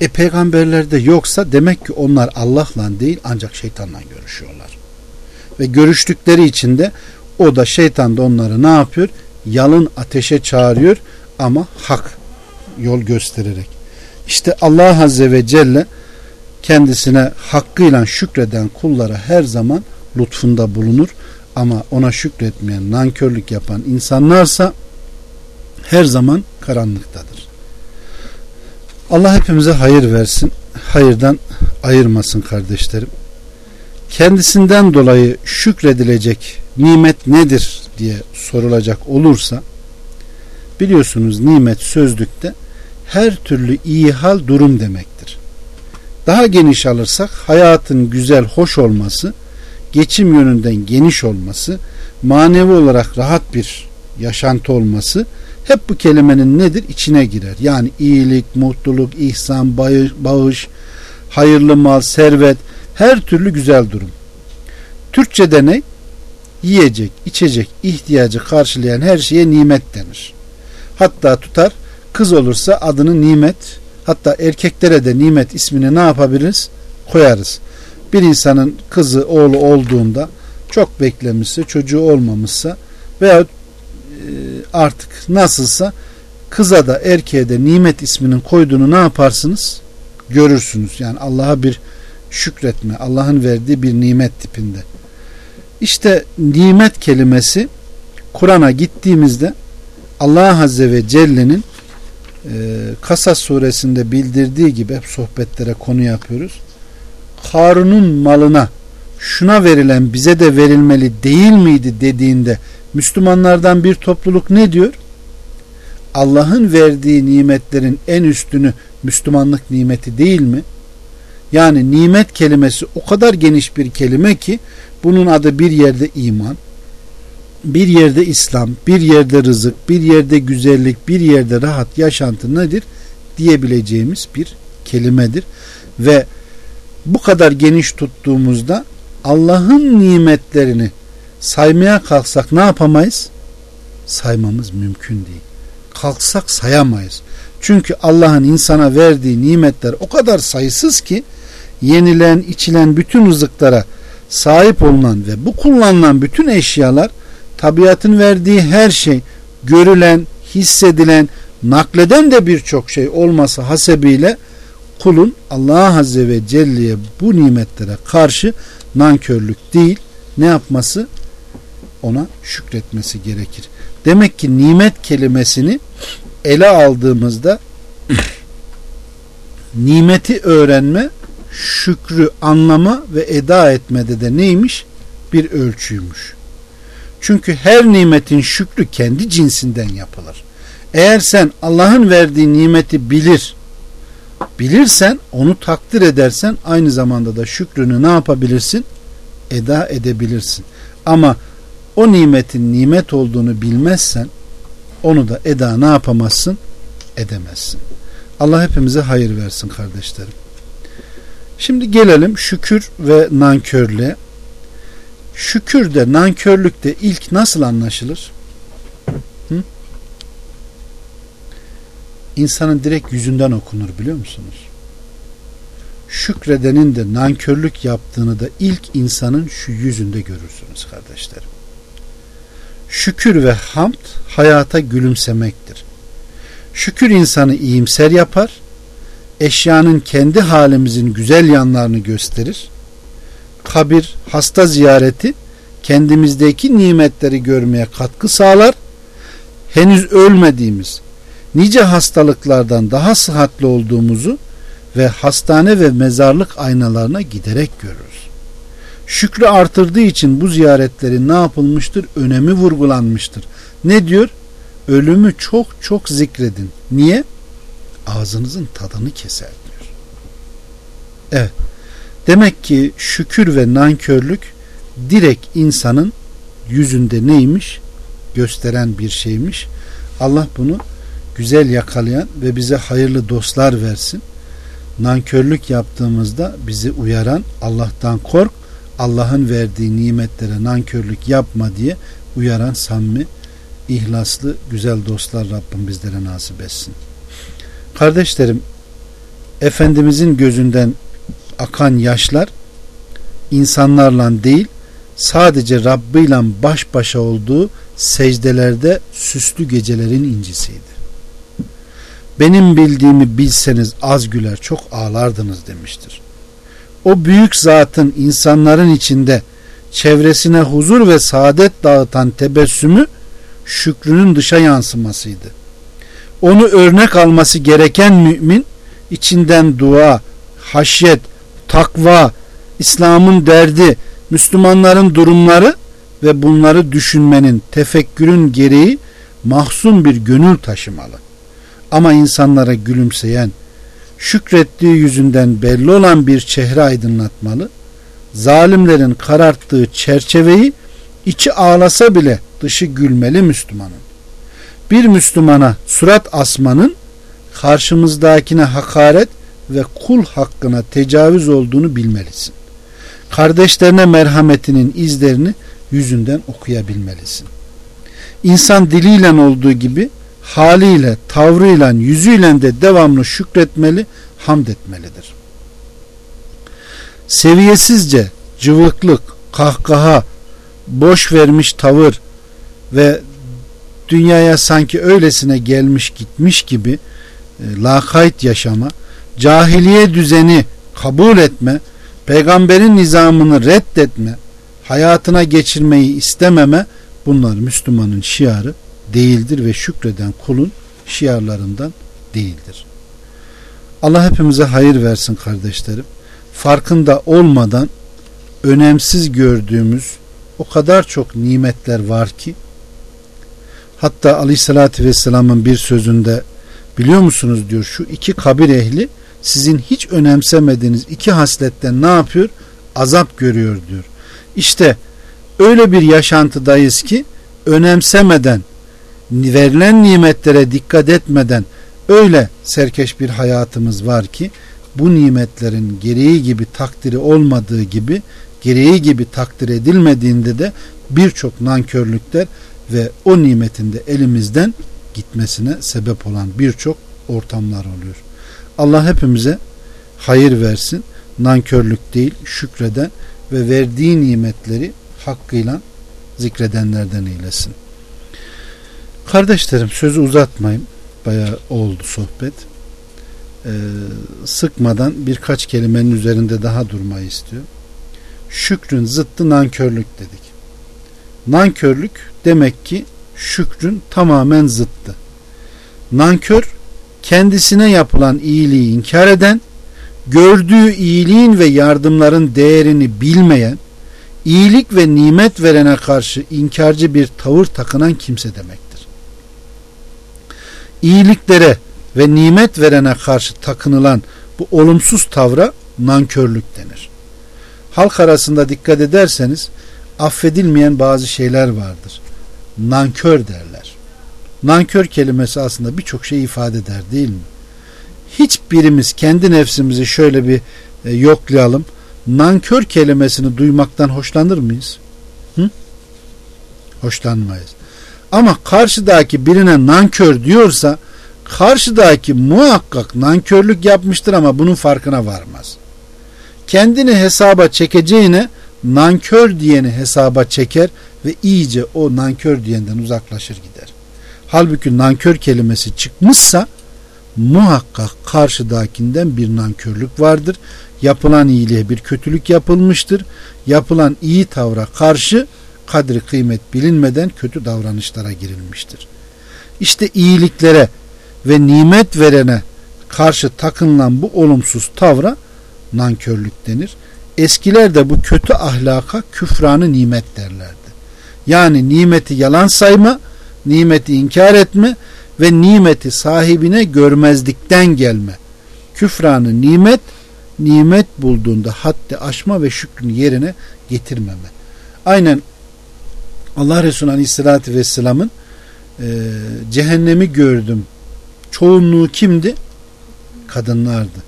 E peygamberlerde yoksa demek ki onlar Allah'la değil ancak şeytanla görüşüyorlar. Ve görüştükleri için de o da şeytan da onları ne yapıyor? Yalın ateşe çağırıyor ama hak yol göstererek. İşte Allah Azze ve Celle kendisine hakkıyla şükreden kullara her zaman lütfunda bulunur ama ona şükretmeyen, nankörlük yapan insanlarsa her zaman karanlıktadır. Allah hepimize hayır versin, hayırdan ayırmasın kardeşlerim. Kendisinden dolayı şükredilecek nimet nedir diye sorulacak olursa biliyorsunuz nimet sözlükte her türlü iyi hal durum demektir. Daha geniş alırsak hayatın güzel, hoş olması, geçim yönünden geniş olması, manevi olarak rahat bir yaşantı olması hep bu kelimenin nedir? İçine girer. Yani iyilik, mutluluk, ihsan, bağış, hayırlı mal, servet, her türlü güzel durum. Türkçe'de ne? Yiyecek, içecek, ihtiyacı karşılayan her şeye nimet denir. Hatta tutar kız olursa adını nimet hatta erkeklere de nimet ismini ne yapabiliriz? Koyarız. Bir insanın kızı oğlu olduğunda çok beklemişse çocuğu olmamışsa veya e, artık nasılsa kıza da erkeğe de nimet isminin koyduğunu ne yaparsınız? Görürsünüz. Yani Allah'a bir şükretme, Allah'ın verdiği bir nimet tipinde. İşte nimet kelimesi Kur'an'a gittiğimizde Allah Azze ve Celle'nin e, Kasas suresinde bildirdiği gibi hep sohbetlere konu yapıyoruz. Karun'un malına şuna verilen bize de verilmeli değil miydi dediğinde Müslümanlardan bir topluluk ne diyor? Allah'ın verdiği nimetlerin en üstünü Müslümanlık nimeti değil mi? Yani nimet kelimesi o kadar geniş bir kelime ki bunun adı bir yerde iman, bir yerde İslam, bir yerde rızık, bir yerde güzellik, bir yerde rahat yaşantı nedir diyebileceğimiz bir kelimedir. Ve bu kadar geniş tuttuğumuzda Allah'ın nimetlerini saymaya kalksak ne yapamayız? Saymamız mümkün değil. Kalksak sayamayız. Çünkü Allah'ın insana verdiği nimetler o kadar sayısız ki yenilen, içilen bütün rızıklara sahip olunan ve bu kullanılan bütün eşyalar tabiatın verdiği her şey görülen, hissedilen, nakleden de birçok şey olması hasebiyle kulun Allah Azze ve Celle'ye bu nimetlere karşı nankörlük değil ne yapması ona şükretmesi gerekir. Demek ki nimet kelimesini ele aldığımızda [CLEARS THROAT] nimeti öğrenme, şükrü anlama ve eda etmede de neymiş? Bir ölçüymüş. Çünkü her nimetin şükrü kendi cinsinden yapılır. Eğer sen Allah'ın verdiği nimeti bilir, bilirsen, onu takdir edersen aynı zamanda da şükrünü ne yapabilirsin? Eda edebilirsin. Ama o nimetin nimet olduğunu bilmezsen onu da eda ne yapamazsın? Edemezsin. Allah hepimize hayır versin kardeşlerim. Şimdi gelelim şükür ve nankörlüğe. Şükür de nankörlük de ilk nasıl anlaşılır? Hı? İnsanın direkt yüzünden okunur biliyor musunuz? Şükredenin de nankörlük yaptığını da ilk insanın şu yüzünde görürsünüz kardeşlerim. Şükür ve hamd hayata gülümsemektir. Şükür insanı iyimser yapar, eşyanın kendi halimizin güzel yanlarını gösterir. Kabir, hasta ziyareti kendimizdeki nimetleri görmeye katkı sağlar. Henüz ölmediğimiz, nice hastalıklardan daha sıhhatli olduğumuzu ve hastane ve mezarlık aynalarına giderek görürüz. Şükrü artırdığı için bu ziyaretlerin ne yapılmıştır? Önemi vurgulanmıştır. Ne diyor? Ölümü çok çok zikredin. Niye? Ağzınızın tadını keser diyor. Evet. Demek ki şükür ve nankörlük direkt insanın yüzünde neymiş? Gösteren bir şeymiş. Allah bunu güzel yakalayan ve bize hayırlı dostlar versin. Nankörlük yaptığımızda bizi uyaran Allah'tan kork Allah'ın verdiği nimetlere nankörlük yapma diye uyaran samimi, ihlaslı, güzel dostlar Rabbim bizlere nasip etsin. Kardeşlerim, Efendimizin gözünden akan yaşlar insanlarla değil, sadece Rabbi baş başa olduğu secdelerde süslü gecelerin incisiydi. Benim bildiğimi bilseniz az güler çok ağlardınız demiştir o büyük zatın insanların içinde çevresine huzur ve saadet dağıtan tebessümü şükrünün dışa yansımasıydı. Onu örnek alması gereken mümin içinden dua, haşyet, takva, İslam'ın derdi, Müslümanların durumları ve bunları düşünmenin, tefekkürün gereği mahzun bir gönül taşımalı. Ama insanlara gülümseyen, şükrettiği yüzünden belli olan bir çehre aydınlatmalı. Zalimlerin kararttığı çerçeveyi içi ağlasa bile dışı gülmeli Müslümanın. Bir Müslümana surat asmanın karşımızdakine hakaret ve kul hakkına tecavüz olduğunu bilmelisin. Kardeşlerine merhametinin izlerini yüzünden okuyabilmelisin. İnsan diliyle olduğu gibi haliyle, tavrıyla, yüzüyle de devamlı şükretmeli, hamd etmelidir. Seviyesizce cıvıklık, kahkaha, boş vermiş tavır ve dünyaya sanki öylesine gelmiş gitmiş gibi e, lakayt yaşama, cahiliye düzeni kabul etme, peygamberin nizamını reddetme, hayatına geçirmeyi istememe bunlar Müslümanın şiarı değildir ve şükreden kulun şiarlarından değildir. Allah hepimize hayır versin kardeşlerim. farkında olmadan önemsiz gördüğümüz o kadar çok nimetler var ki hatta aleyhissalatü vesselamın bir sözünde biliyor musunuz diyor şu iki kabir ehli sizin hiç önemsemediğiniz iki hasletten ne yapıyor? Azap görüyor diyor. İşte öyle bir yaşantıdayız ki önemsemeden verilen nimetlere dikkat etmeden öyle serkeş bir hayatımız var ki bu nimetlerin gereği gibi takdiri olmadığı gibi gereği gibi takdir edilmediğinde de birçok nankörlükler ve o nimetin de elimizden gitmesine sebep olan birçok ortamlar oluyor. Allah hepimize hayır versin. Nankörlük değil, şükreden ve verdiği nimetleri hakkıyla zikredenlerden eylesin. Kardeşlerim sözü uzatmayayım. Bayağı oldu sohbet. Ee, sıkmadan birkaç kelimenin üzerinde daha durmayı istiyor. Şükrün zıttı nankörlük dedik. Nankörlük demek ki şükrün tamamen zıttı. Nankör kendisine yapılan iyiliği inkar eden, gördüğü iyiliğin ve yardımların değerini bilmeyen, iyilik ve nimet verene karşı inkarcı bir tavır takınan kimse demektir. İyiliklere ve nimet verene karşı takınılan bu olumsuz tavra nankörlük denir. Halk arasında dikkat ederseniz affedilmeyen bazı şeyler vardır. Nankör derler. Nankör kelimesi aslında birçok şey ifade eder değil mi? Hiçbirimiz kendi nefsimizi şöyle bir e, yoklayalım. Nankör kelimesini duymaktan hoşlanır mıyız? Hı? Hoşlanmayız. Ama karşıdaki birine nankör diyorsa karşıdaki muhakkak nankörlük yapmıştır ama bunun farkına varmaz. Kendini hesaba çekeceğine nankör diyeni hesaba çeker ve iyice o nankör diyenden uzaklaşır gider. Halbuki nankör kelimesi çıkmışsa muhakkak karşıdakinden bir nankörlük vardır. Yapılan iyiliğe bir kötülük yapılmıştır. Yapılan iyi tavra karşı kadri kıymet bilinmeden kötü davranışlara girilmiştir. İşte iyiliklere ve nimet verene karşı takınılan bu olumsuz tavra nankörlük denir. Eskiler de bu kötü ahlaka küfranı nimet derlerdi. Yani nimeti yalan sayma, nimeti inkar etme ve nimeti sahibine görmezlikten gelme. Küfranı nimet, nimet bulduğunda haddi aşma ve şükrün yerine getirmeme. Aynen Allah Resulü Aleyhisselatü Vesselam'ın e, cehennemi gördüm. Çoğunluğu kimdi? Kadınlardı.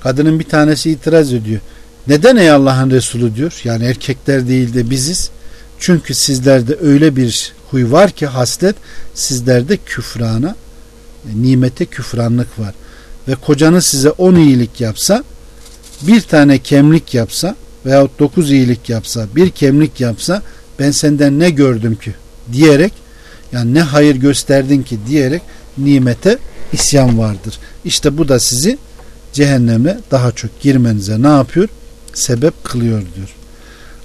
Kadının bir tanesi itiraz ediyor. Neden ey Allah'ın Resulü diyor. Yani erkekler değil de biziz. Çünkü sizlerde öyle bir huy var ki haslet sizlerde küfrana nimete küfranlık var. Ve kocanız size on iyilik yapsa bir tane kemlik yapsa veyahut dokuz iyilik yapsa bir kemlik yapsa ben senden ne gördüm ki diyerek yani ne hayır gösterdin ki diyerek nimete isyan vardır. İşte bu da sizi cehenneme daha çok girmenize ne yapıyor? Sebep kılıyor diyor.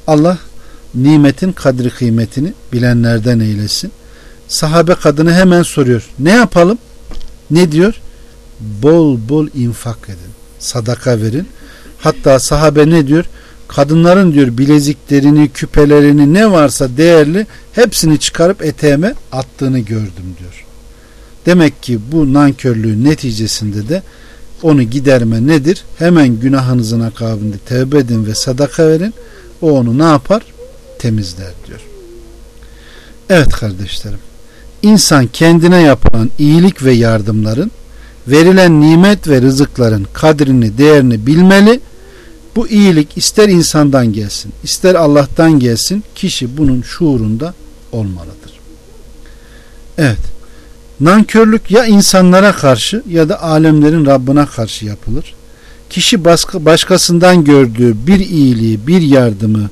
Allah nimetin kadri kıymetini bilenlerden eylesin. Sahabe kadını hemen soruyor. Ne yapalım? Ne diyor? Bol bol infak edin. Sadaka verin. Hatta sahabe ne diyor? Kadınların diyor bileziklerini, küpelerini ne varsa değerli hepsini çıkarıp eteğime attığını gördüm diyor. Demek ki bu nankörlüğün neticesinde de onu giderme nedir? Hemen günahınızın akabinde tevbe edin ve sadaka verin. O onu ne yapar? Temizler diyor. Evet kardeşlerim. İnsan kendine yapılan iyilik ve yardımların verilen nimet ve rızıkların kadrini, değerini bilmeli. Bu iyilik ister insandan gelsin, ister Allah'tan gelsin, kişi bunun şuurunda olmalıdır. Evet. Nankörlük ya insanlara karşı ya da alemlerin Rabbine karşı yapılır. Kişi başkasından gördüğü bir iyiliği, bir yardımı,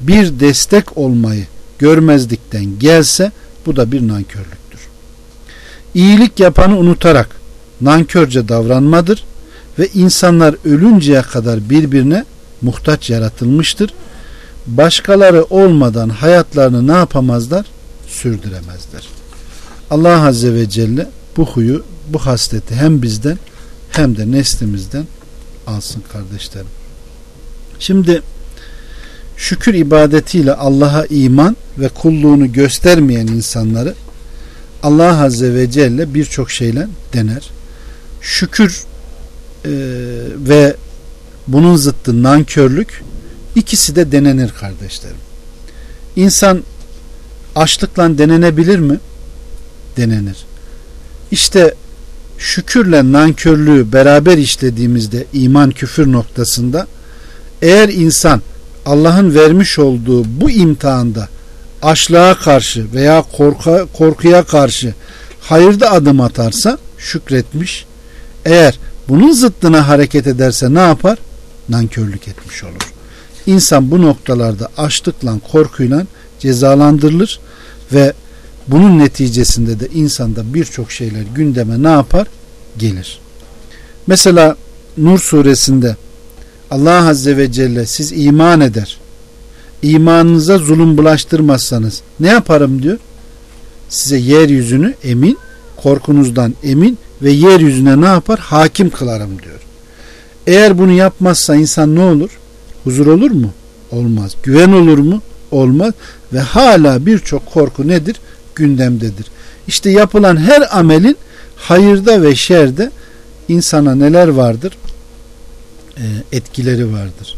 bir destek olmayı görmezlikten gelse bu da bir nankörlüktür. İyilik yapanı unutarak nankörce davranmadır ve insanlar ölünceye kadar birbirine muhtaç yaratılmıştır. Başkaları olmadan hayatlarını ne yapamazlar? Sürdüremezler. Allah Azze ve Celle bu huyu, bu hasleti hem bizden hem de neslimizden alsın kardeşlerim. Şimdi şükür ibadetiyle Allah'a iman ve kulluğunu göstermeyen insanları Allah Azze ve Celle birçok şeyle dener. Şükür e, ve bunun zıttı nankörlük ikisi de denenir kardeşlerim. İnsan açlıkla denenebilir mi? Denenir. İşte şükürle nankörlüğü beraber işlediğimizde iman küfür noktasında eğer insan Allah'ın vermiş olduğu bu imtihanda açlığa karşı veya korka, korkuya karşı hayırda adım atarsa şükretmiş. Eğer bunun zıttına hareket ederse ne yapar? Nankörlük etmiş olur. İnsan bu noktalarda açlıkla, korkuyla cezalandırılır ve bunun neticesinde de insanda birçok şeyler gündeme ne yapar? Gelir. Mesela Nur suresinde Allah Azze ve Celle siz iman eder. İmanınıza zulüm bulaştırmazsanız ne yaparım diyor. Size yeryüzünü emin, korkunuzdan emin ve yeryüzüne ne yapar? Hakim kılarım diyor. Eğer bunu yapmazsa insan ne olur? Huzur olur mu? Olmaz. Güven olur mu? Olmaz. Ve hala birçok korku nedir? Gündemdedir. İşte yapılan her amelin hayırda ve şerde insana neler vardır? E, etkileri vardır.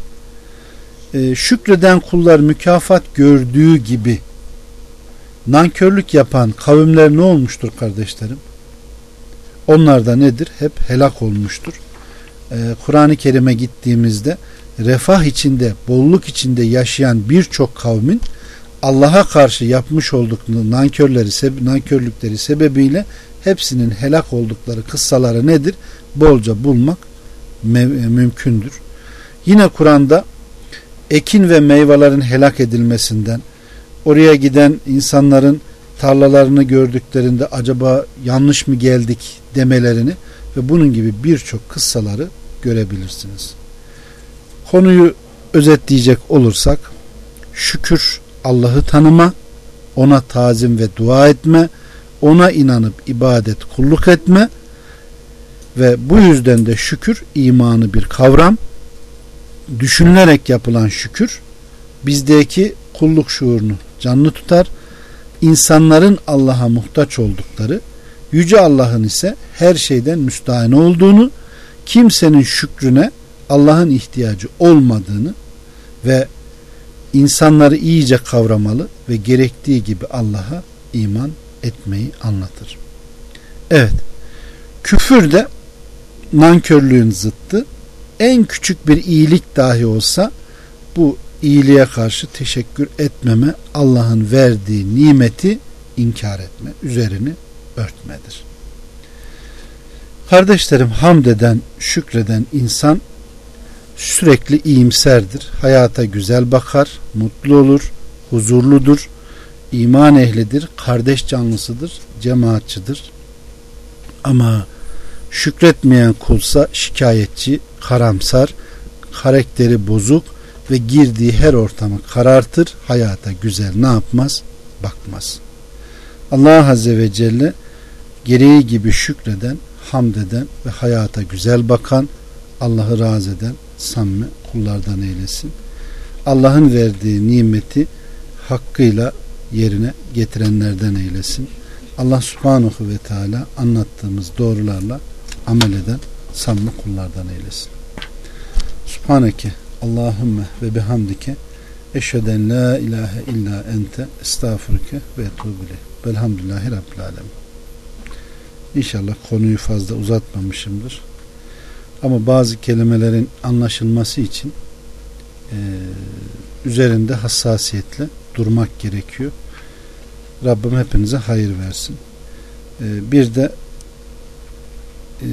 E, şükreden kullar mükafat gördüğü gibi nankörlük yapan kavimler ne olmuştur kardeşlerim? Onlar da nedir? Hep helak olmuştur. E, Kur'an-ı Kerim'e gittiğimizde refah içinde, bolluk içinde yaşayan birçok kavmin Allah'a karşı yapmış oldukları nankörleri, nankörlükleri sebebiyle hepsinin helak oldukları kıssaları nedir? Bolca bulmak mümkündür. Yine Kur'an'da ekin ve meyvelerin helak edilmesinden, oraya giden insanların tarlalarını gördüklerinde acaba yanlış mı geldik demelerini ve bunun gibi birçok kıssaları görebilirsiniz. Konuyu özetleyecek olursak şükür Allah'ı tanıma, ona tazim ve dua etme, ona inanıp ibadet kulluk etme ve bu yüzden de şükür imanı bir kavram. Düşünülerek yapılan şükür bizdeki kulluk şuurunu canlı tutar. İnsanların Allah'a muhtaç oldukları, yüce Allah'ın ise her şeyden müstahane olduğunu, kimsenin şükrüne Allah'ın ihtiyacı olmadığını ve insanları iyice kavramalı ve gerektiği gibi Allah'a iman etmeyi anlatır. Evet. Küfür de nankörlüğün zıttı. En küçük bir iyilik dahi olsa bu iyiliğe karşı teşekkür etmeme, Allah'ın verdiği nimeti inkar etme, üzerini örtmedir. Kardeşlerim hamd eden, şükreden insan sürekli iyimserdir. Hayata güzel bakar, mutlu olur, huzurludur, iman ehlidir, kardeş canlısıdır, cemaatçıdır. Ama şükretmeyen kulsa şikayetçi, karamsar, karakteri bozuk ve girdiği her ortamı karartır, hayata güzel ne yapmaz? Bakmaz. Allah Azze ve Celle gereği gibi şükreden, hamd eden ve hayata güzel bakan, Allah'ı razı eden samimi kullardan eylesin. Allah'ın verdiği nimeti hakkıyla yerine getirenlerden eylesin. Allah subhanahu ve teala anlattığımız doğrularla amel eden samimi kullardan eylesin. Subhaneke Allahümme ve bihamdike eşheden la ilahe illa ente estağfurke ve etubile. Velhamdülillahi Rabbil Alemin. İnşallah konuyu fazla uzatmamışımdır. Ama bazı kelimelerin anlaşılması için e, üzerinde hassasiyetle durmak gerekiyor. Rabbim hepinize hayır versin. E, bir de e,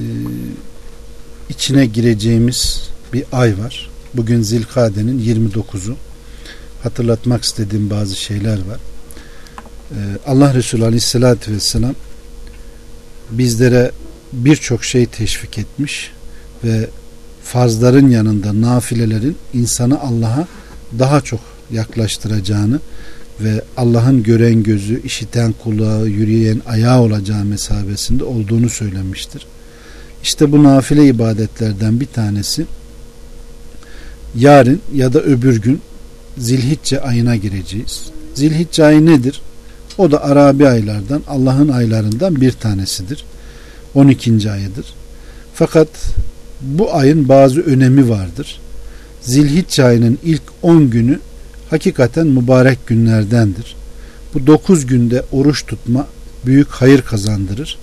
içine gireceğimiz bir ay var. Bugün Zilkade'nin 29'u. Hatırlatmak istediğim bazı şeyler var. E, Allah Resulü Aleyhisselatü Vesselam bizlere birçok şey teşvik etmiş ve farzların yanında nafilelerin insanı Allah'a daha çok yaklaştıracağını ve Allah'ın gören gözü, işiten kulağı, yürüyen ayağı olacağı mesabesinde olduğunu söylemiştir. İşte bu nafile ibadetlerden bir tanesi yarın ya da öbür gün Zilhicce ayına gireceğiz. Zilhicce ayı nedir? O da Arabi aylardan, Allah'ın aylarından bir tanesidir. 12. ayıdır. Fakat bu ayın bazı önemi vardır. Zilhicce ayının ilk 10 günü hakikaten mübarek günlerdendir. Bu 9 günde oruç tutma büyük hayır kazandırır.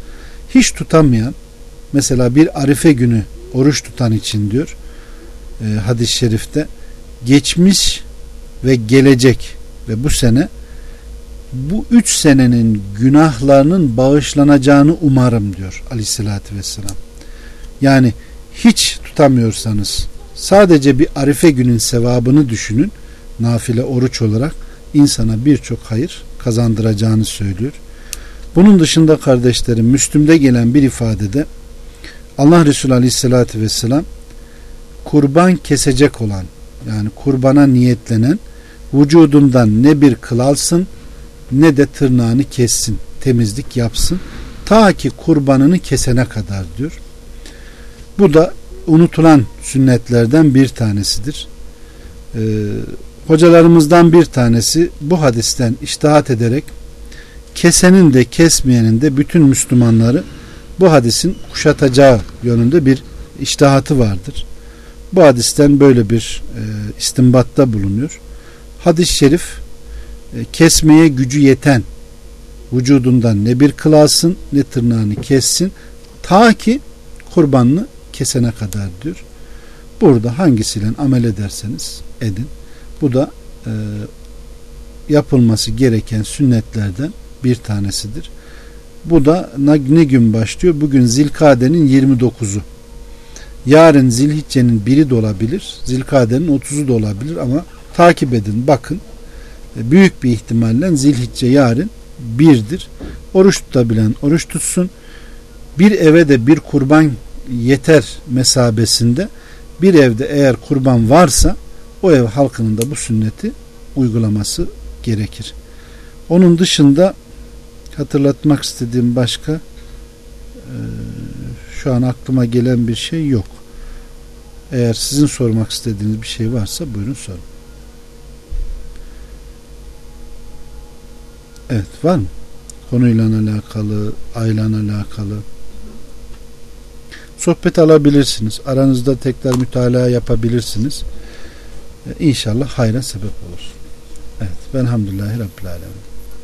Hiç tutamayan mesela bir arife günü oruç tutan için diyor e, hadis-i şerifte geçmiş ve gelecek ve bu sene bu üç senenin günahlarının bağışlanacağını umarım diyor aleyhissalatü vesselam. Yani hiç tutamıyorsanız sadece bir arife günün sevabını düşünün nafile oruç olarak insana birçok hayır kazandıracağını söylüyor. Bunun dışında kardeşlerim Müslüm'de gelen bir ifadede Allah Resulü Aleyhisselatü Vesselam kurban kesecek olan yani kurbana niyetlenen vücudundan ne bir kıl alsın ne de tırnağını kessin temizlik yapsın ta ki kurbanını kesene kadar diyor. Bu da unutulan sünnetlerden bir tanesidir. Ee, hocalarımızdan bir tanesi bu hadisten iştahat ederek kesenin de kesmeyenin de bütün Müslümanları bu hadisin kuşatacağı yönünde bir iştahatı vardır. Bu hadisten böyle bir e, istimbatta bulunuyor. Hadis-i şerif e, kesmeye gücü yeten vücudundan ne bir kıl alsın ne tırnağını kessin ta ki kurbanını kesene kadar diyor. Burada hangisiyle amel ederseniz edin. Bu da e, yapılması gereken sünnetlerden bir tanesidir. Bu da ne gün başlıyor? Bugün Zilkade'nin 29'u. Yarın Zilhicce'nin biri de olabilir. Zilkade'nin 30'u da olabilir ama takip edin bakın. E, büyük bir ihtimalle Zilhicce yarın birdir. Oruç tutabilen oruç tutsun. Bir eve de bir kurban yeter mesabesinde bir evde eğer kurban varsa o ev halkının da bu sünneti uygulaması gerekir. Onun dışında hatırlatmak istediğim başka e, şu an aklıma gelen bir şey yok. Eğer sizin sormak istediğiniz bir şey varsa buyurun sorun. Evet var mı? Konuyla alakalı, ayla alakalı. Sohbet alabilirsiniz. Aranızda tekrar mütalaa yapabilirsiniz. İnşallah hayra sebep olur. Evet. Ben hamdülillahi Rabbil Alemin.